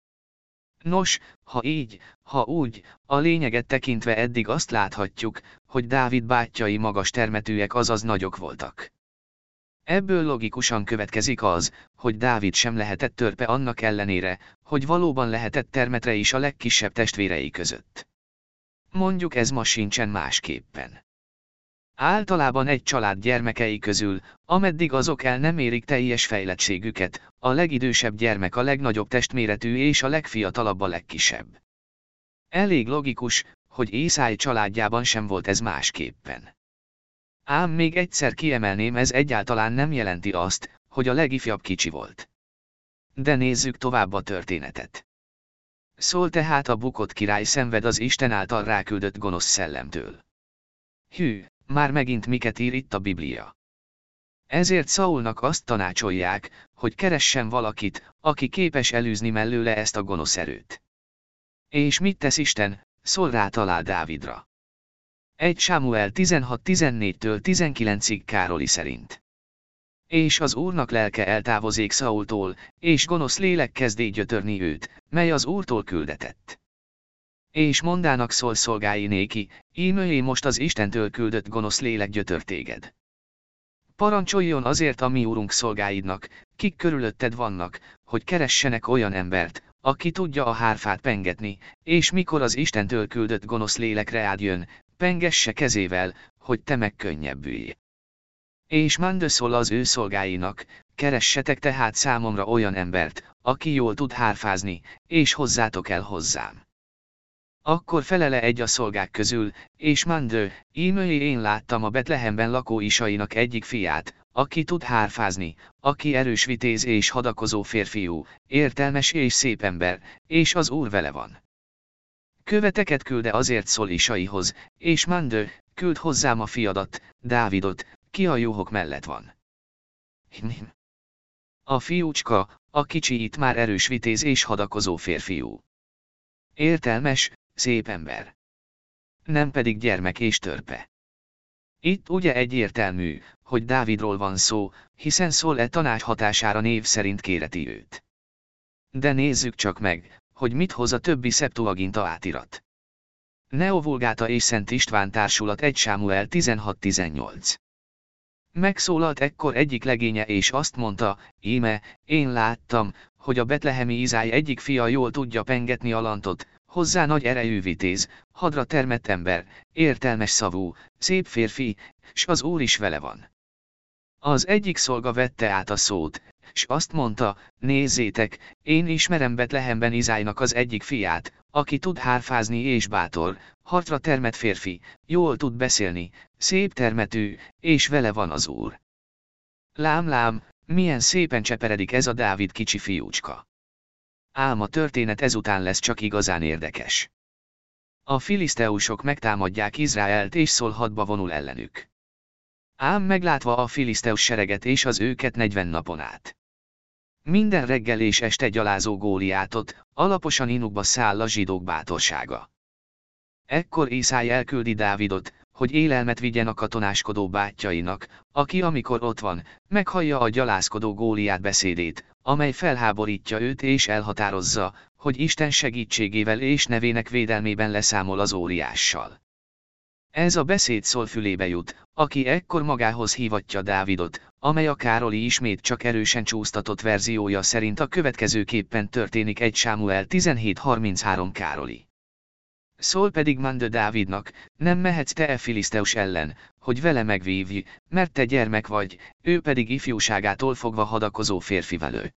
Nos, ha így, ha úgy, a lényeget tekintve eddig azt láthatjuk, hogy Dávid bátyjai magas termetűek azaz nagyok voltak. Ebből logikusan következik az, hogy Dávid sem lehetett törpe annak ellenére, hogy valóban lehetett termetre is a legkisebb testvérei között. Mondjuk ez ma sincsen másképpen. Általában egy család gyermekei közül, ameddig azok el nem érik teljes fejlettségüket, a legidősebb gyermek a legnagyobb testméretű és a legfiatalabb a legkisebb. Elég logikus, hogy Észály családjában sem volt ez másképpen. Ám még egyszer kiemelném ez egyáltalán nem jelenti azt, hogy a legifjabb kicsi volt. De nézzük tovább a történetet. Szól tehát a bukott király szenved az Isten által ráküldött gonosz szellemtől. Hű, már megint miket ír itt a Biblia. Ezért Saulnak azt tanácsolják, hogy keressen valakit, aki képes elűzni mellőle ezt a gonosz erőt. És mit tesz Isten, szól rá talál Dávidra. 1 Sámuel 16-14-től 19-ig Károli szerint. És az Úrnak lelke eltávozik Saultól, és gonosz lélek kezdé gyötörni őt, mely az Úrtól küldetett. És mondának szól szolgái néki, ímőjé most az Istentől küldött gonosz lélek gyötör téged. Parancsoljon azért a mi úrunk szolgáidnak, kik körülötted vannak, hogy keressenek olyan embert, aki tudja a hárfát pengetni, és mikor az Istentől küldött gonosz lélek rád jön, pengesse kezével, hogy te megkönnyebbülj. És Mande szól az ő szolgáinak, keressetek tehát számomra olyan embert, aki jól tud hárfázni, és hozzátok el hozzám. Akkor felele egy a szolgák közül, és Mandő, ímői én láttam a Betlehemben lakó isainak egyik fiát, aki tud hárfázni, aki erős vitéz és hadakozó férfiú, értelmes és szép ember, és az Úr vele van. Követeket külde azért szól Isaihoz, és Mandő, küld hozzám a fiadat, Dávidot, ki a jóhok mellett van. A fiúcska, a kicsi itt már erős vitéz és hadakozó férfiú. Értelmes, szép ember. Nem pedig gyermek és törpe. Itt ugye egyértelmű, hogy Dávidról van szó, hiszen szól e tanács hatására név szerint kéreti őt. De nézzük csak meg, hogy mit hoz a többi Septuaginta átirat. Neovulgáta és Szent István társulat 1 Sámuel 16-18. Megszólalt ekkor egyik legénye és azt mondta, íme, én láttam, hogy a betlehemi Izály egyik fia jól tudja pengetni a lantot, hozzá nagy erejű vitéz, hadra termett ember, értelmes szavú, szép férfi, s az úr is vele van. Az egyik szolga vette át a szót, s azt mondta, nézzétek, én ismerem Betlehemben Izájnak az egyik fiát, aki tud hárfázni és bátor, hartra termet férfi, jól tud beszélni, szép termetű, és vele van az úr. Lám lám, milyen szépen cseperedik ez a Dávid kicsi fiúcska. Ám a történet ezután lesz csak igazán érdekes. A filiszteusok megtámadják Izraelt és szól hadba vonul ellenük. Ám meglátva a filiszteus sereget és az őket 40 napon át. Minden reggel és este gyalázó góliátot, alaposan inukba száll a zsidók bátorsága. Ekkor Iszály elküldi Dávidot, hogy élelmet vigyen a katonáskodó bátyjainak, aki amikor ott van, meghallja a gyalázkodó góliát beszédét, amely felháborítja őt és elhatározza, hogy Isten segítségével és nevének védelmében leszámol az óriással. Ez a beszéd szól fülébe jut, aki ekkor magához hívatja Dávidot, amely a Károli ismét csak erősen csúsztatott verziója szerint a következőképpen történik egy Sámuel 17.33 Károli. Szól pedig Mandö Dávidnak, nem mehetsz te e Filiszteus ellen, hogy vele megvívj, mert te gyermek vagy, ő pedig ifjúságától fogva hadakozó férfi velő.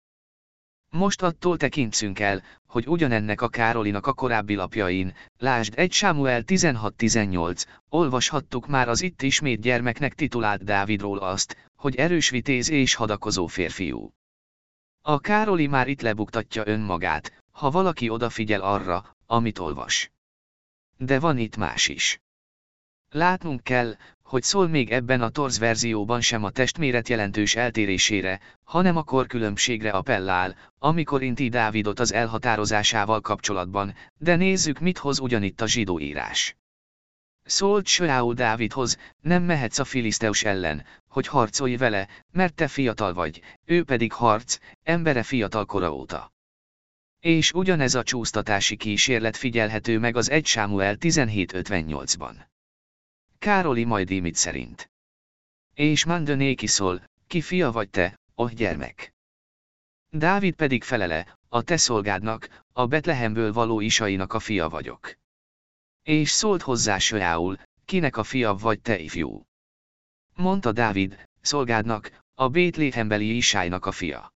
Most attól tekintszünk el, hogy ugyanennek a Károlinak a korábbi lapjain, lásd 1 Sámuel 16-18, olvashattuk már az itt ismét gyermeknek titulált Dávidról azt, hogy erős vitéz és hadakozó férfiú. A Károli már itt lebuktatja önmagát, ha valaki odafigyel arra, amit olvas. De van itt más is. Látnunk kell, hogy szól még ebben a torz verzióban sem a testméret jelentős eltérésére, hanem a korkülönbségre appellál, amikor inti Dávidot az elhatározásával kapcsolatban, de nézzük mit hoz ugyanitt a zsidó írás. Szólt Söául Dávidhoz, nem mehetsz a Filiszteus ellen, hogy harcolj vele, mert te fiatal vagy, ő pedig harc, embere fiatal kora óta. És ugyanez a csúsztatási kísérlet figyelhető meg az 1 Sámuel 1758-ban. Károli majd mit szerint. És Mandönéki szól, ki fia vagy te, oh gyermek. Dávid pedig felele, a te szolgádnak, a Betlehemből való Isainak a fia vagyok. És szólt hozzá Söjául, kinek a fia vagy te ifjú. Mondta Dávid, szolgádnak, a Bétlehembeli Isájnak a fia.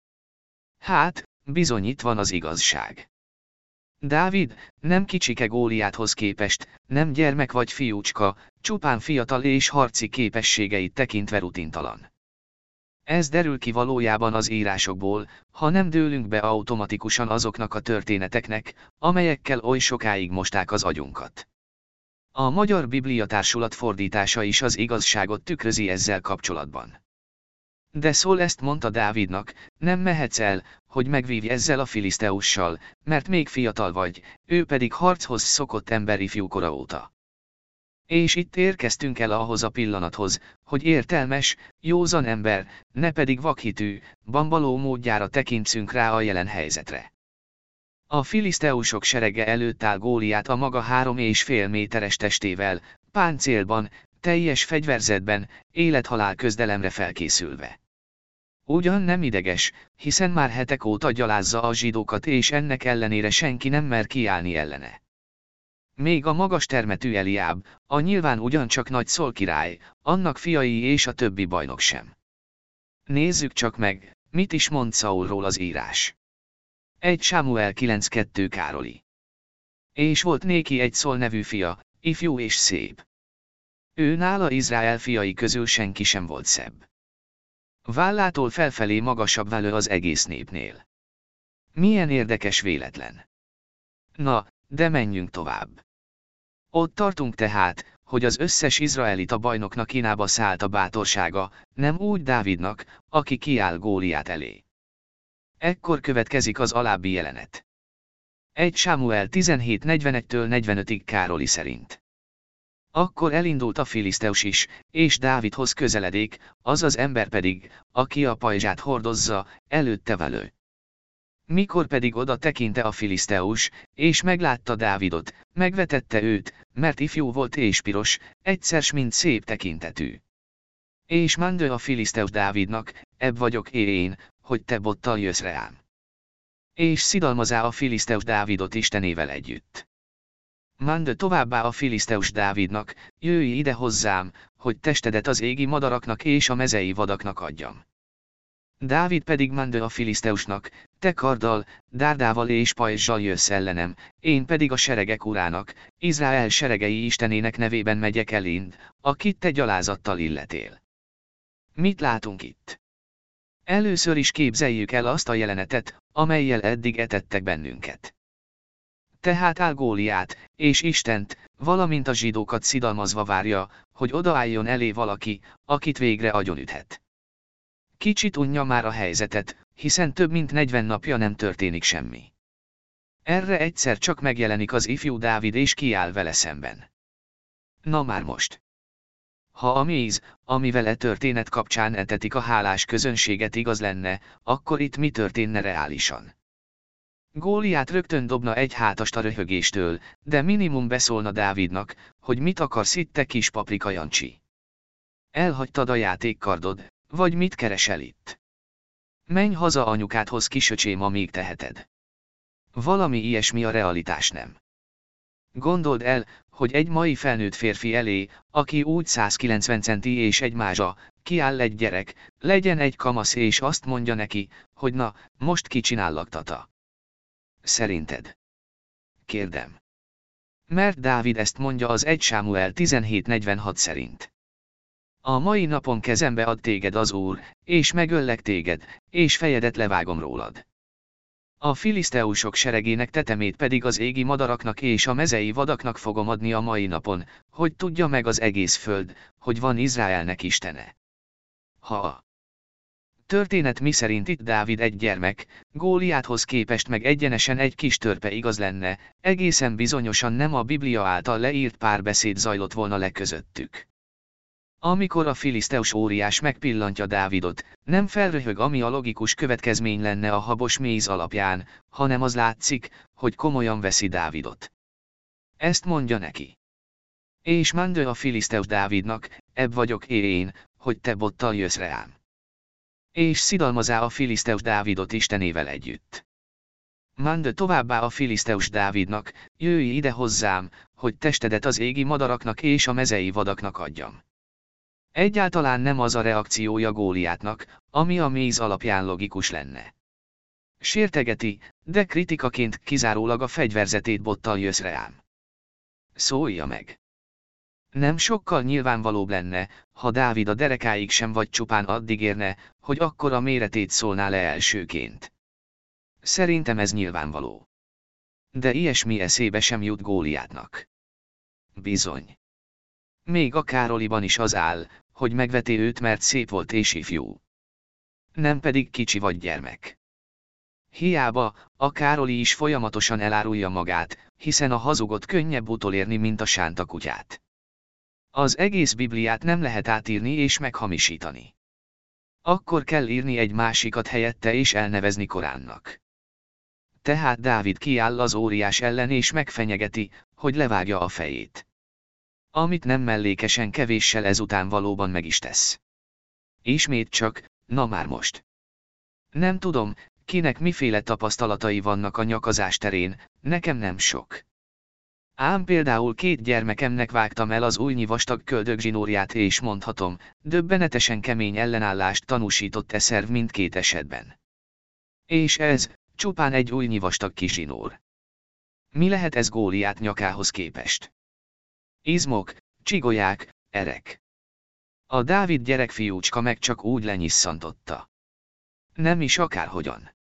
Hát, bizony itt van az igazság. Dávid, nem kicsike Góliáthoz képest, nem gyermek vagy fiúcska, csupán fiatal és harci képességeit tekintve rutintalan. Ez derül ki valójában az írásokból, ha nem dőlünk be automatikusan azoknak a történeteknek, amelyekkel oly sokáig mosták az agyunkat. A Magyar Bibliatársulat fordítása is az igazságot tükrözi ezzel kapcsolatban. De szól ezt mondta Dávidnak, nem mehetsz el, hogy megvívj ezzel a filiszteussal, mert még fiatal vagy, ő pedig harchoz szokott emberi fiúkora óta. És itt érkeztünk el ahhoz a pillanathoz, hogy értelmes, józan ember, ne pedig vakhitű, bambaló módjára tekintsünk rá a jelen helyzetre. A filiszteusok serege előtt áll Góliát a maga három és fél méteres testével, páncélban, teljes fegyverzetben, élethalál közdelemre felkészülve. Ugyan nem ideges, hiszen már hetek óta gyalázza a zsidókat és ennek ellenére senki nem mer kiállni ellene. Még a magas termetű Eliáb, a nyilván ugyancsak nagy szolkirály, annak fiai és a többi bajnok sem. Nézzük csak meg, mit is mond Saulról az írás. 1 Sámuel 9.2 Károli És volt néki egy Szol nevű fia, ifjú és szép. Ő nála Izrael fiai közül senki sem volt szebb. Vállától felfelé magasabb velő az egész népnél. Milyen érdekes véletlen. Na, de menjünk tovább. Ott tartunk tehát, hogy az összes izraelita bajnoknak Kínába szállt a bátorsága, nem úgy Dávidnak, aki kiáll Góliát elé. Ekkor következik az alábbi jelenet. 1 Sámuel 17.41-től 45-ig Károli szerint. Akkor elindult a filiszteus is, és Dávidhoz közeledék, az az ember pedig, aki a pajzsát hordozza, előtte velő. Mikor pedig oda tekinte a filiszteus, és meglátta Dávidot, megvetette őt, mert ifjú volt és piros, egyszer mint szép tekintetű. És mandő a filiszteus Dávidnak, ebb vagyok én, hogy te bottal jössz rám. És szidalmazá a filiszteus Dávidot Istenével együtt. Mand továbbá a filiszteus Dávidnak, jöjj ide hozzám, hogy testedet az égi madaraknak és a mezei vadaknak adjam. Dávid pedig Mande a filiszteusnak, te karddal, dárdával és pajzsal jössz ellenem, én pedig a seregek urának, Izrael seregei istenének nevében megyek elind, akit te gyalázattal illetél. Mit látunk itt? Először is képzeljük el azt a jelenetet, amelyel eddig etettek bennünket. Tehát áll Góliát, és Istent, valamint a zsidókat szidalmazva várja, hogy odaálljon elé valaki, akit végre agyonüthet. Kicsit unja már a helyzetet, hiszen több mint 40 napja nem történik semmi. Erre egyszer csak megjelenik az ifjú Dávid és kiáll vele szemben. Na már most. Ha a méz, amivel e történet kapcsán etetik a hálás közönséget igaz lenne, akkor itt mi történne reálisan? Góliát rögtön dobna egy hátast a röhögéstől, de minimum beszólna Dávidnak, hogy mit akarsz itt te kis paprika Jancsi. Elhagytad a játékkardod, vagy mit keresel itt? Menj haza anyukádhoz kisöcsém, amíg teheted. Valami ilyesmi a realitás nem. Gondold el, hogy egy mai felnőtt férfi elé, aki úgy 190 centi és egy mázsa, kiáll egy gyerek, legyen egy kamasz és azt mondja neki, hogy na, most kicsinállak tata. Szerinted? Kérdem. Mert Dávid ezt mondja az 1 Sámuel 17.46 szerint. A mai napon kezembe ad téged az Úr, és megöllek téged, és fejedet levágom rólad. A filiszteusok seregének tetemét pedig az égi madaraknak és a mezei vadaknak fogom adni a mai napon, hogy tudja meg az egész föld, hogy van Izraelnek istene. Ha történet mi szerint itt Dávid egy gyermek, Góliáthoz képest meg egyenesen egy kis törpe igaz lenne, egészen bizonyosan nem a Biblia által leírt párbeszéd zajlott volna le közöttük. Amikor a filiszteus óriás megpillantja Dávidot, nem felröhög ami a logikus következmény lenne a habos méz alapján, hanem az látszik, hogy komolyan veszi Dávidot. Ezt mondja neki. És mandő a filiszteus Dávidnak, ebb vagyok én, hogy te bottal jössz rám. És szidalmazá a filiszteus Dávidot Istenével együtt. Mand továbbá a filiszteus Dávidnak, jöjj ide hozzám, hogy testedet az égi madaraknak és a mezei vadaknak adjam. Egyáltalán nem az a reakciója Góliátnak, ami a méz alapján logikus lenne. Sértegeti, de kritikaként kizárólag a fegyverzetét bottal jössz rám. Szólja meg. Nem sokkal nyilvánvalóbb lenne, ha Dávid a derekáig sem vagy csupán addig érne, hogy akkor a méretét szólná le elsőként. Szerintem ez nyilvánvaló. De ilyesmi eszébe sem jut Góliátnak. Bizony. Még a Károliban is az áll, hogy megveti őt mert szép volt és ifjú. Nem pedig kicsi vagy gyermek. Hiába, a Károli is folyamatosan elárulja magát, hiszen a hazugot könnyebb utolérni, mint a sánta kutyát. Az egész Bibliát nem lehet átírni és meghamisítani. Akkor kell írni egy másikat helyette és elnevezni Koránnak. Tehát Dávid kiáll az óriás ellen és megfenyegeti, hogy levágja a fejét. Amit nem mellékesen kevéssel ezután valóban meg is tesz. Ismét csak, na már most. Nem tudom, kinek miféle tapasztalatai vannak a nyakazás terén, nekem nem sok. Ám például két gyermekemnek vágtam el az újnyi vastag köldögzsinórját és mondhatom, döbbenetesen kemény ellenállást tanúsított e szerv mindkét esetben. És ez, csupán egy újnyi vastag kis zsinór. Mi lehet ez Góliát nyakához képest? Izmok, csigolyák, erek. A Dávid gyerekfiúcska meg csak úgy lenyisszantotta. Nem is akárhogyan.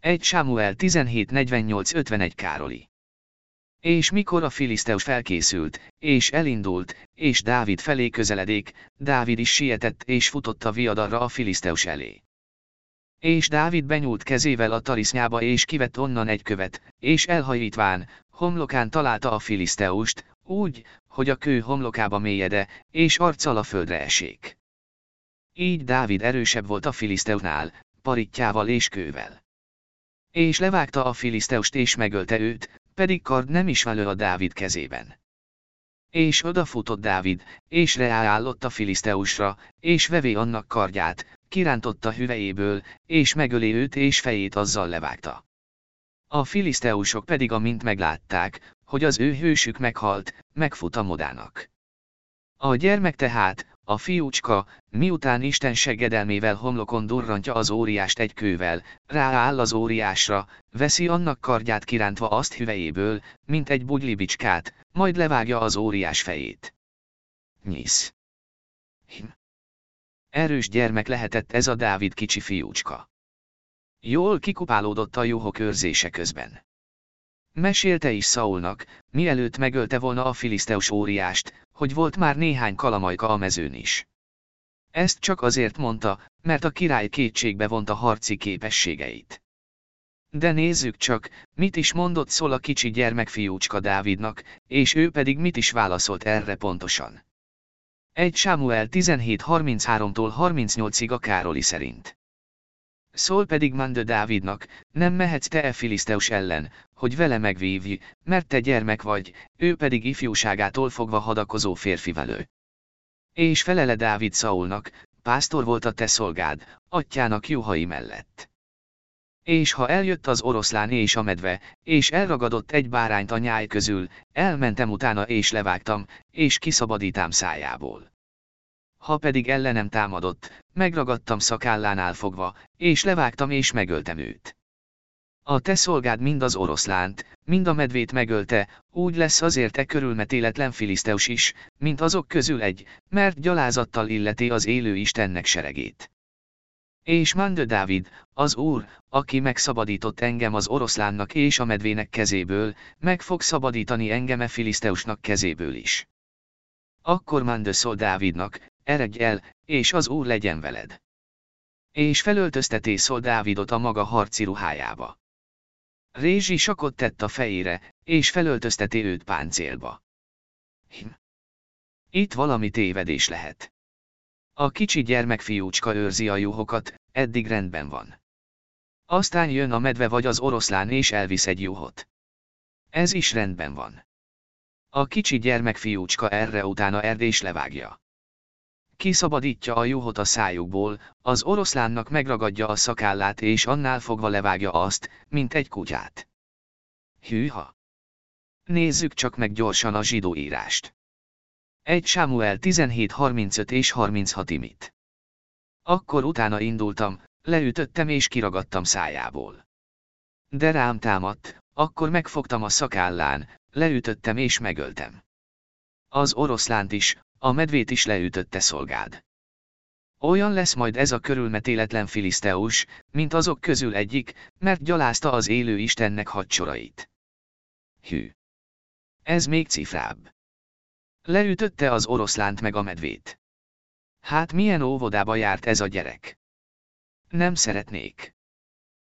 Egy Sámuel 17.48.51 Károli. És mikor a Filiszteus felkészült, és elindult, és Dávid felé közeledék, Dávid is sietett és futott a viadarra a Filiszteus elé. És Dávid benyúlt kezével a tarisznyába és kivett onnan egy követ, és elhajítván, homlokán találta a Filiszteust, úgy, hogy a kő homlokába mélyede, és arccal a földre esék. Így Dávid erősebb volt a Filiszteusnál, paritjával és kővel. És levágta a Filiszteust és megölte őt, pedig kard nem is velő a Dávid kezében. És odafutott Dávid, és reállott a Filiszteusra, és vevé annak kardját, kirántotta hüvejéből, és megöli őt és fejét azzal levágta. A filiszteusok pedig amint meglátták, hogy az ő hősük meghalt, megfut a modának. A gyermek tehát, a fiúcska, miután Isten segedelmével homlokon durrantja az óriást egy kővel, rááll az óriásra, veszi annak kardját kirántva azt hüvejéből, mint egy bugylibicskát, majd levágja az óriás fejét. Nyisz. Hm. Erős gyermek lehetett ez a Dávid kicsi fiúcska. Jól kikupálódott a juhok őrzése közben. Mesélte is Saulnak, mielőtt megölte volna a filiszteus óriást, hogy volt már néhány kalamajka a mezőn is. Ezt csak azért mondta, mert a király kétségbe vonta harci képességeit. De nézzük csak, mit is mondott szól a kicsi gyermekfiúcska Dávidnak, és ő pedig mit is válaszolt erre pontosan. 1 Sámuel 17.33-tól 38-ig a Károli szerint. Szól pedig Mande Dávidnak, nem mehetsz te e Filiszteus ellen, hogy vele megvívj, mert te gyermek vagy, ő pedig ifjúságától fogva hadakozó férfi velő. És felele Dávid Saulnak, pásztor volt a te szolgád, atyának juhai mellett. És ha eljött az oroszlán és a medve, és elragadott egy bárányt a nyáj közül, elmentem utána és levágtam, és kiszabadítám szájából. Ha pedig ellenem támadott, megragadtam szakállánál fogva, és levágtam és megöltem őt. A te szolgád mind az oroszlánt, mind a medvét megölte, úgy lesz azért e körülmetéletlen filiszteus is, mint azok közül egy, mert gyalázattal illeti az élő Istennek seregét. És Mande Dávid, az Úr, aki megszabadított engem az oroszlánnak és a medvének kezéből, meg fog szabadítani engem e filiszteusnak kezéből is. Akkor Mande szól Dávidnak, eredj el, és az Úr legyen veled. És felöltözteté szól Dávidot a maga harci ruhájába. Rézsi sakot tett a fejére, és felöltözteti őt páncélba. Hm. Itt valami tévedés lehet. A kicsi gyermekfiúcska őrzi a juhokat, eddig rendben van. Aztán jön a medve vagy az oroszlán és elvisz egy juhot. Ez is rendben van. A kicsi gyermekfiúcska erre utána erdés levágja. Kiszabadítja a juhot a szájukból, az oroszlánnak megragadja a szakállát és annál fogva levágja azt, mint egy kutyát. Hűha! Nézzük csak meg gyorsan a zsidó írást. 1 Sámuel 17.35 és 36 imit. Akkor utána indultam, leütöttem és kiragadtam szájából. De rám támadt, akkor megfogtam a szakállán, leütöttem és megöltem. Az oroszlánt is, a medvét is leütötte szolgád. Olyan lesz majd ez a körülmetéletlen filiszteus, mint azok közül egyik, mert gyalázta az élő Istennek hadsorait. Hű! Ez még cifrább. Leütötte az oroszlánt meg a medvét. Hát milyen óvodába járt ez a gyerek? Nem szeretnék.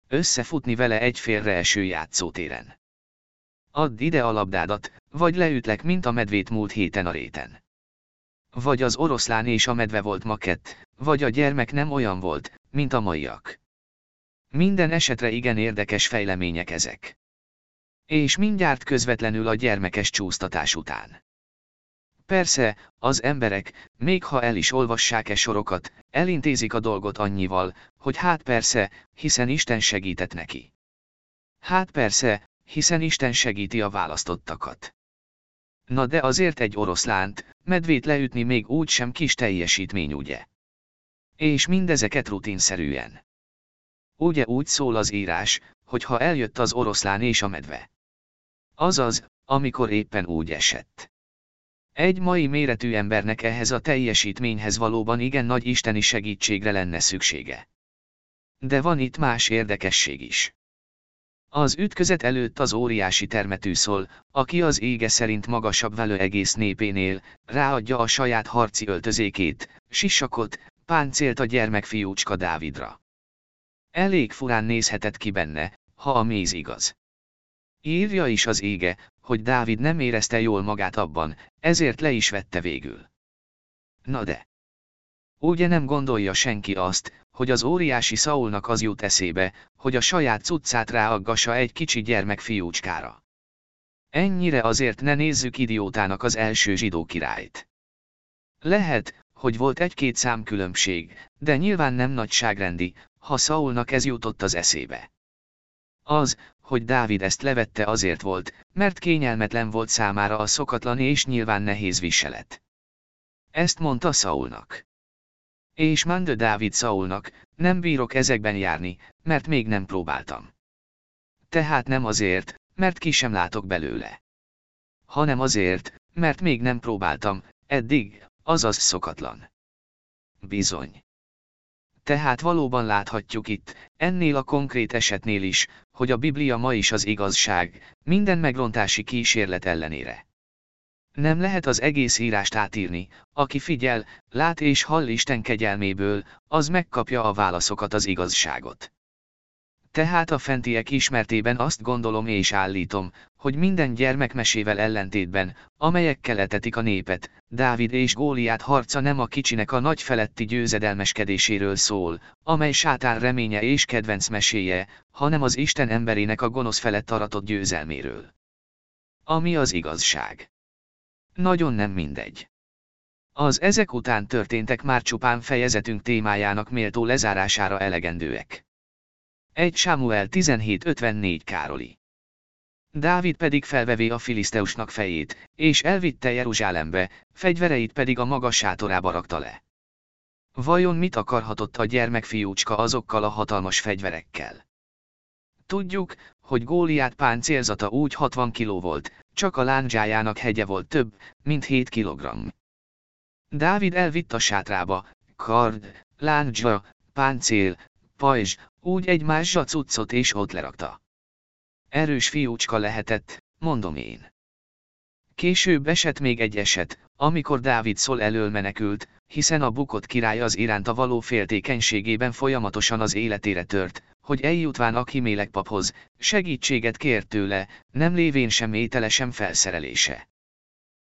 Összefutni vele egy félreeső játszótéren. Add ide a labdádat, vagy leütlek mint a medvét múlt héten a réten. Vagy az oroszlán és a medve volt makett, vagy a gyermek nem olyan volt, mint a maiak. Minden esetre igen érdekes fejlemények ezek. És mindjárt közvetlenül a gyermekes csúsztatás után. Persze, az emberek, még ha el is olvassák-e sorokat, elintézik a dolgot annyival, hogy hát persze, hiszen Isten segített neki. Hát persze, hiszen Isten segíti a választottakat. Na de azért egy oroszlánt, medvét leütni még úgy sem kis teljesítmény ugye. És mindezeket rutinszerűen. Ugye úgy szól az írás, hogy ha eljött az oroszlán és a medve. Azaz, amikor éppen úgy esett. Egy mai méretű embernek ehhez a teljesítményhez valóban igen nagy isteni segítségre lenne szüksége. De van itt más érdekesség is. Az ütközet előtt az óriási termetű szól, aki az ége szerint magasabb velő egész népénél, ráadja a saját harci öltözékét, sisakot, páncélt a gyermekfiúcska Dávidra. Elég furán nézhetett ki benne, ha a méz igaz. Írja is az ége, hogy Dávid nem érezte jól magát abban, ezért le is vette végül. Na de. Ugye nem gondolja senki azt, hogy az óriási Saulnak az jut eszébe, hogy a saját cuccát ráaggassa egy kicsi gyermek fiúcskára. Ennyire azért ne nézzük idiótának az első zsidó királyt. Lehet, hogy volt egy-két számkülönbség, de nyilván nem nagyságrendi, ha Saulnak ez jutott az eszébe. Az, hogy Dávid ezt levette azért volt, mert kényelmetlen volt számára a szokatlan és nyilván nehéz viselet. Ezt mondta Saulnak. És mondta Dávid Saulnak, nem bírok ezekben járni, mert még nem próbáltam. Tehát nem azért, mert ki sem látok belőle. Hanem azért, mert még nem próbáltam, eddig, azaz szokatlan. Bizony. Tehát valóban láthatjuk itt, ennél a konkrét esetnél is, hogy a Biblia ma is az igazság, minden megrontási kísérlet ellenére. Nem lehet az egész írást átírni, aki figyel, lát és hall Isten kegyelméből, az megkapja a válaszokat az igazságot. Tehát a fentiek ismertében azt gondolom és állítom, hogy minden gyermekmesével ellentétben, amelyekkel etetik a népet, Dávid és Góliát harca nem a kicsinek a nagy feletti győzedelmeskedéséről szól, amely sátán reménye és kedvenc meséje, hanem az Isten emberének a gonosz felett aratott győzelméről. Ami az igazság. Nagyon nem mindegy. Az ezek után történtek már csupán fejezetünk témájának méltó lezárására elegendőek. 1 Sámuel 17.54 Károli. Dávid pedig felvevé a filiszteusnak fejét, és elvitte Jeruzsálembe, fegyvereit pedig a magas sátorába rakta le. Vajon mit akarhatott a gyermekfiúcska azokkal a hatalmas fegyverekkel? Tudjuk, hogy Góliát páncélzata úgy 60 kiló volt, csak a lándzsájának hegye volt több, mint 7 kilogramm. Dávid elvitt a sátrába, kard, lándzsa, páncél, pajzs, úgy egy más zsacuccot és ott lerakta. Erős fiúcska lehetett, mondom én. Később esett még egy eset, amikor Dávid szól elől menekült, hiszen a bukott király az iránta való féltékenységében folyamatosan az életére tört, hogy eljutván Achimélek paphoz, segítséget kért tőle, nem lévén sem étele sem felszerelése.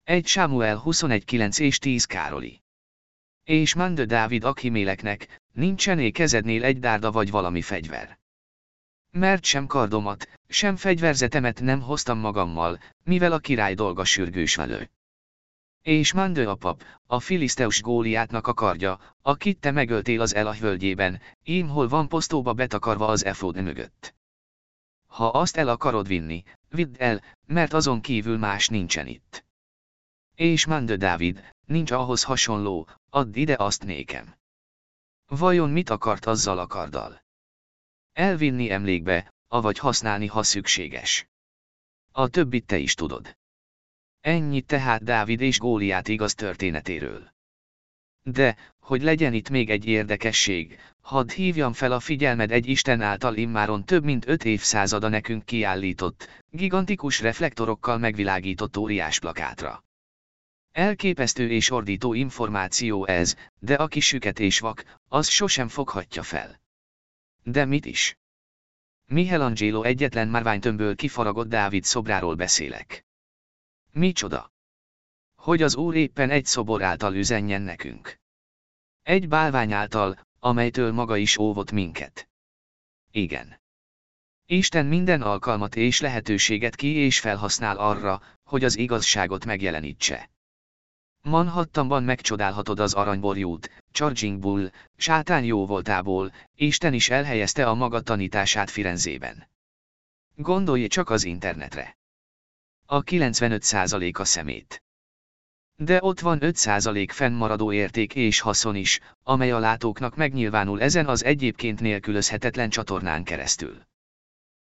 1 Sámuel 21.9 és 10 Károli. És mondja Dávid Achiméleknek, nincsené kezednél egy dárda vagy valami fegyver. Mert sem kardomat, sem fegyverzetemet nem hoztam magammal, mivel a király dolga sürgős velő. És Mandő a pap, a filiszteus Góliátnak a kardja, akit te megöltél az Elah völgyében, ím hol van posztóba betakarva az efód mögött. Ha azt el akarod vinni, vidd el, mert azon kívül más nincsen itt. És Mandő Dávid, nincs ahhoz hasonló, add ide azt nékem. Vajon mit akart azzal a karddal? Elvinni emlékbe, avagy használni ha szükséges. A többit te is tudod. Ennyit tehát Dávid és Góliát igaz történetéről. De, hogy legyen itt még egy érdekesség, hadd hívjam fel a figyelmed egy Isten által immáron több mint öt évszázada nekünk kiállított, gigantikus reflektorokkal megvilágított óriás plakátra. Elképesztő és ordító információ ez, de aki süket és vak, az sosem foghatja fel. De mit is? Michelangelo egyetlen márványtömbből kifaragott Dávid szobráról beszélek. Micsoda? Hogy az Úr éppen egy szobor által üzenjen nekünk. Egy bálvány által, amelytől maga is óvott minket. Igen. Isten minden alkalmat és lehetőséget ki és felhasznál arra, hogy az igazságot megjelenítse. Manhattanban megcsodálhatod az aranyborjút, Charging Bull, sátán jó voltából, Isten is elhelyezte a maga tanítását Firenzében. Gondolj csak az internetre. A 95% a szemét. De ott van 5% fennmaradó érték és haszon is, amely a látóknak megnyilvánul ezen az egyébként nélkülözhetetlen csatornán keresztül.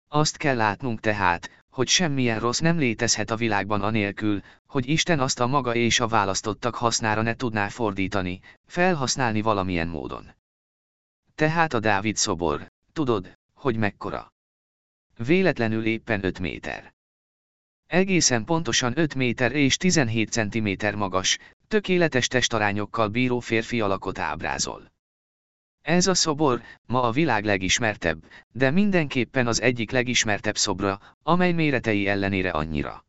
Azt kell látnunk tehát, hogy semmilyen rossz nem létezhet a világban anélkül, hogy Isten azt a maga és a választottak hasznára ne tudná fordítani, felhasználni valamilyen módon. Tehát a Dávid szobor, tudod, hogy mekkora? Véletlenül éppen 5 méter. Egészen pontosan 5 méter és 17 centiméter magas, tökéletes testarányokkal bíró férfi alakot ábrázol. Ez a szobor, ma a világ legismertebb, de mindenképpen az egyik legismertebb szobra, amely méretei ellenére annyira.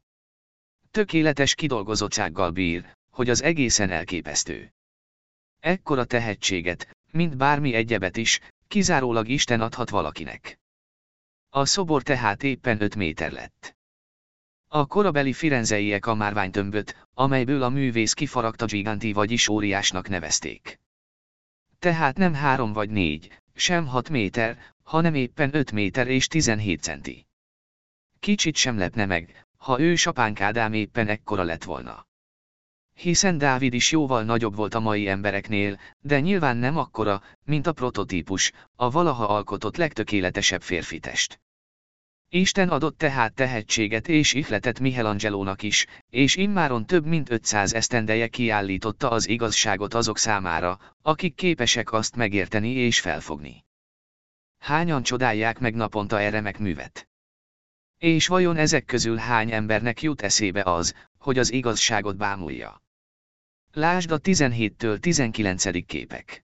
Tökéletes kidolgozottsággal bír, hogy az egészen elképesztő. Ekkora tehetséget, mint bármi egyebet is, kizárólag Isten adhat valakinek. A szobor tehát éppen 5 méter lett. A korabeli firenzeiek a márványtömböt, amelyből a művész kifaragta giganti vagyis óriásnak nevezték. Tehát nem három vagy négy, sem hat méter, hanem éppen 5 méter és 17 centi. Kicsit sem lepne meg, ha ő sapánk Ádám éppen ekkora lett volna. Hiszen Dávid is jóval nagyobb volt a mai embereknél, de nyilván nem akkora, mint a prototípus, a valaha alkotott legtökéletesebb férfitest. Isten adott tehát tehetséget és ihletet Michelangelo-nak is, és immáron több mint 500 esztendeje kiállította az igazságot azok számára, akik képesek azt megérteni és felfogni. Hányan csodálják meg naponta e remek művet? És vajon ezek közül hány embernek jut eszébe az, hogy az igazságot bámulja? Lásd a 17-től 19. képek.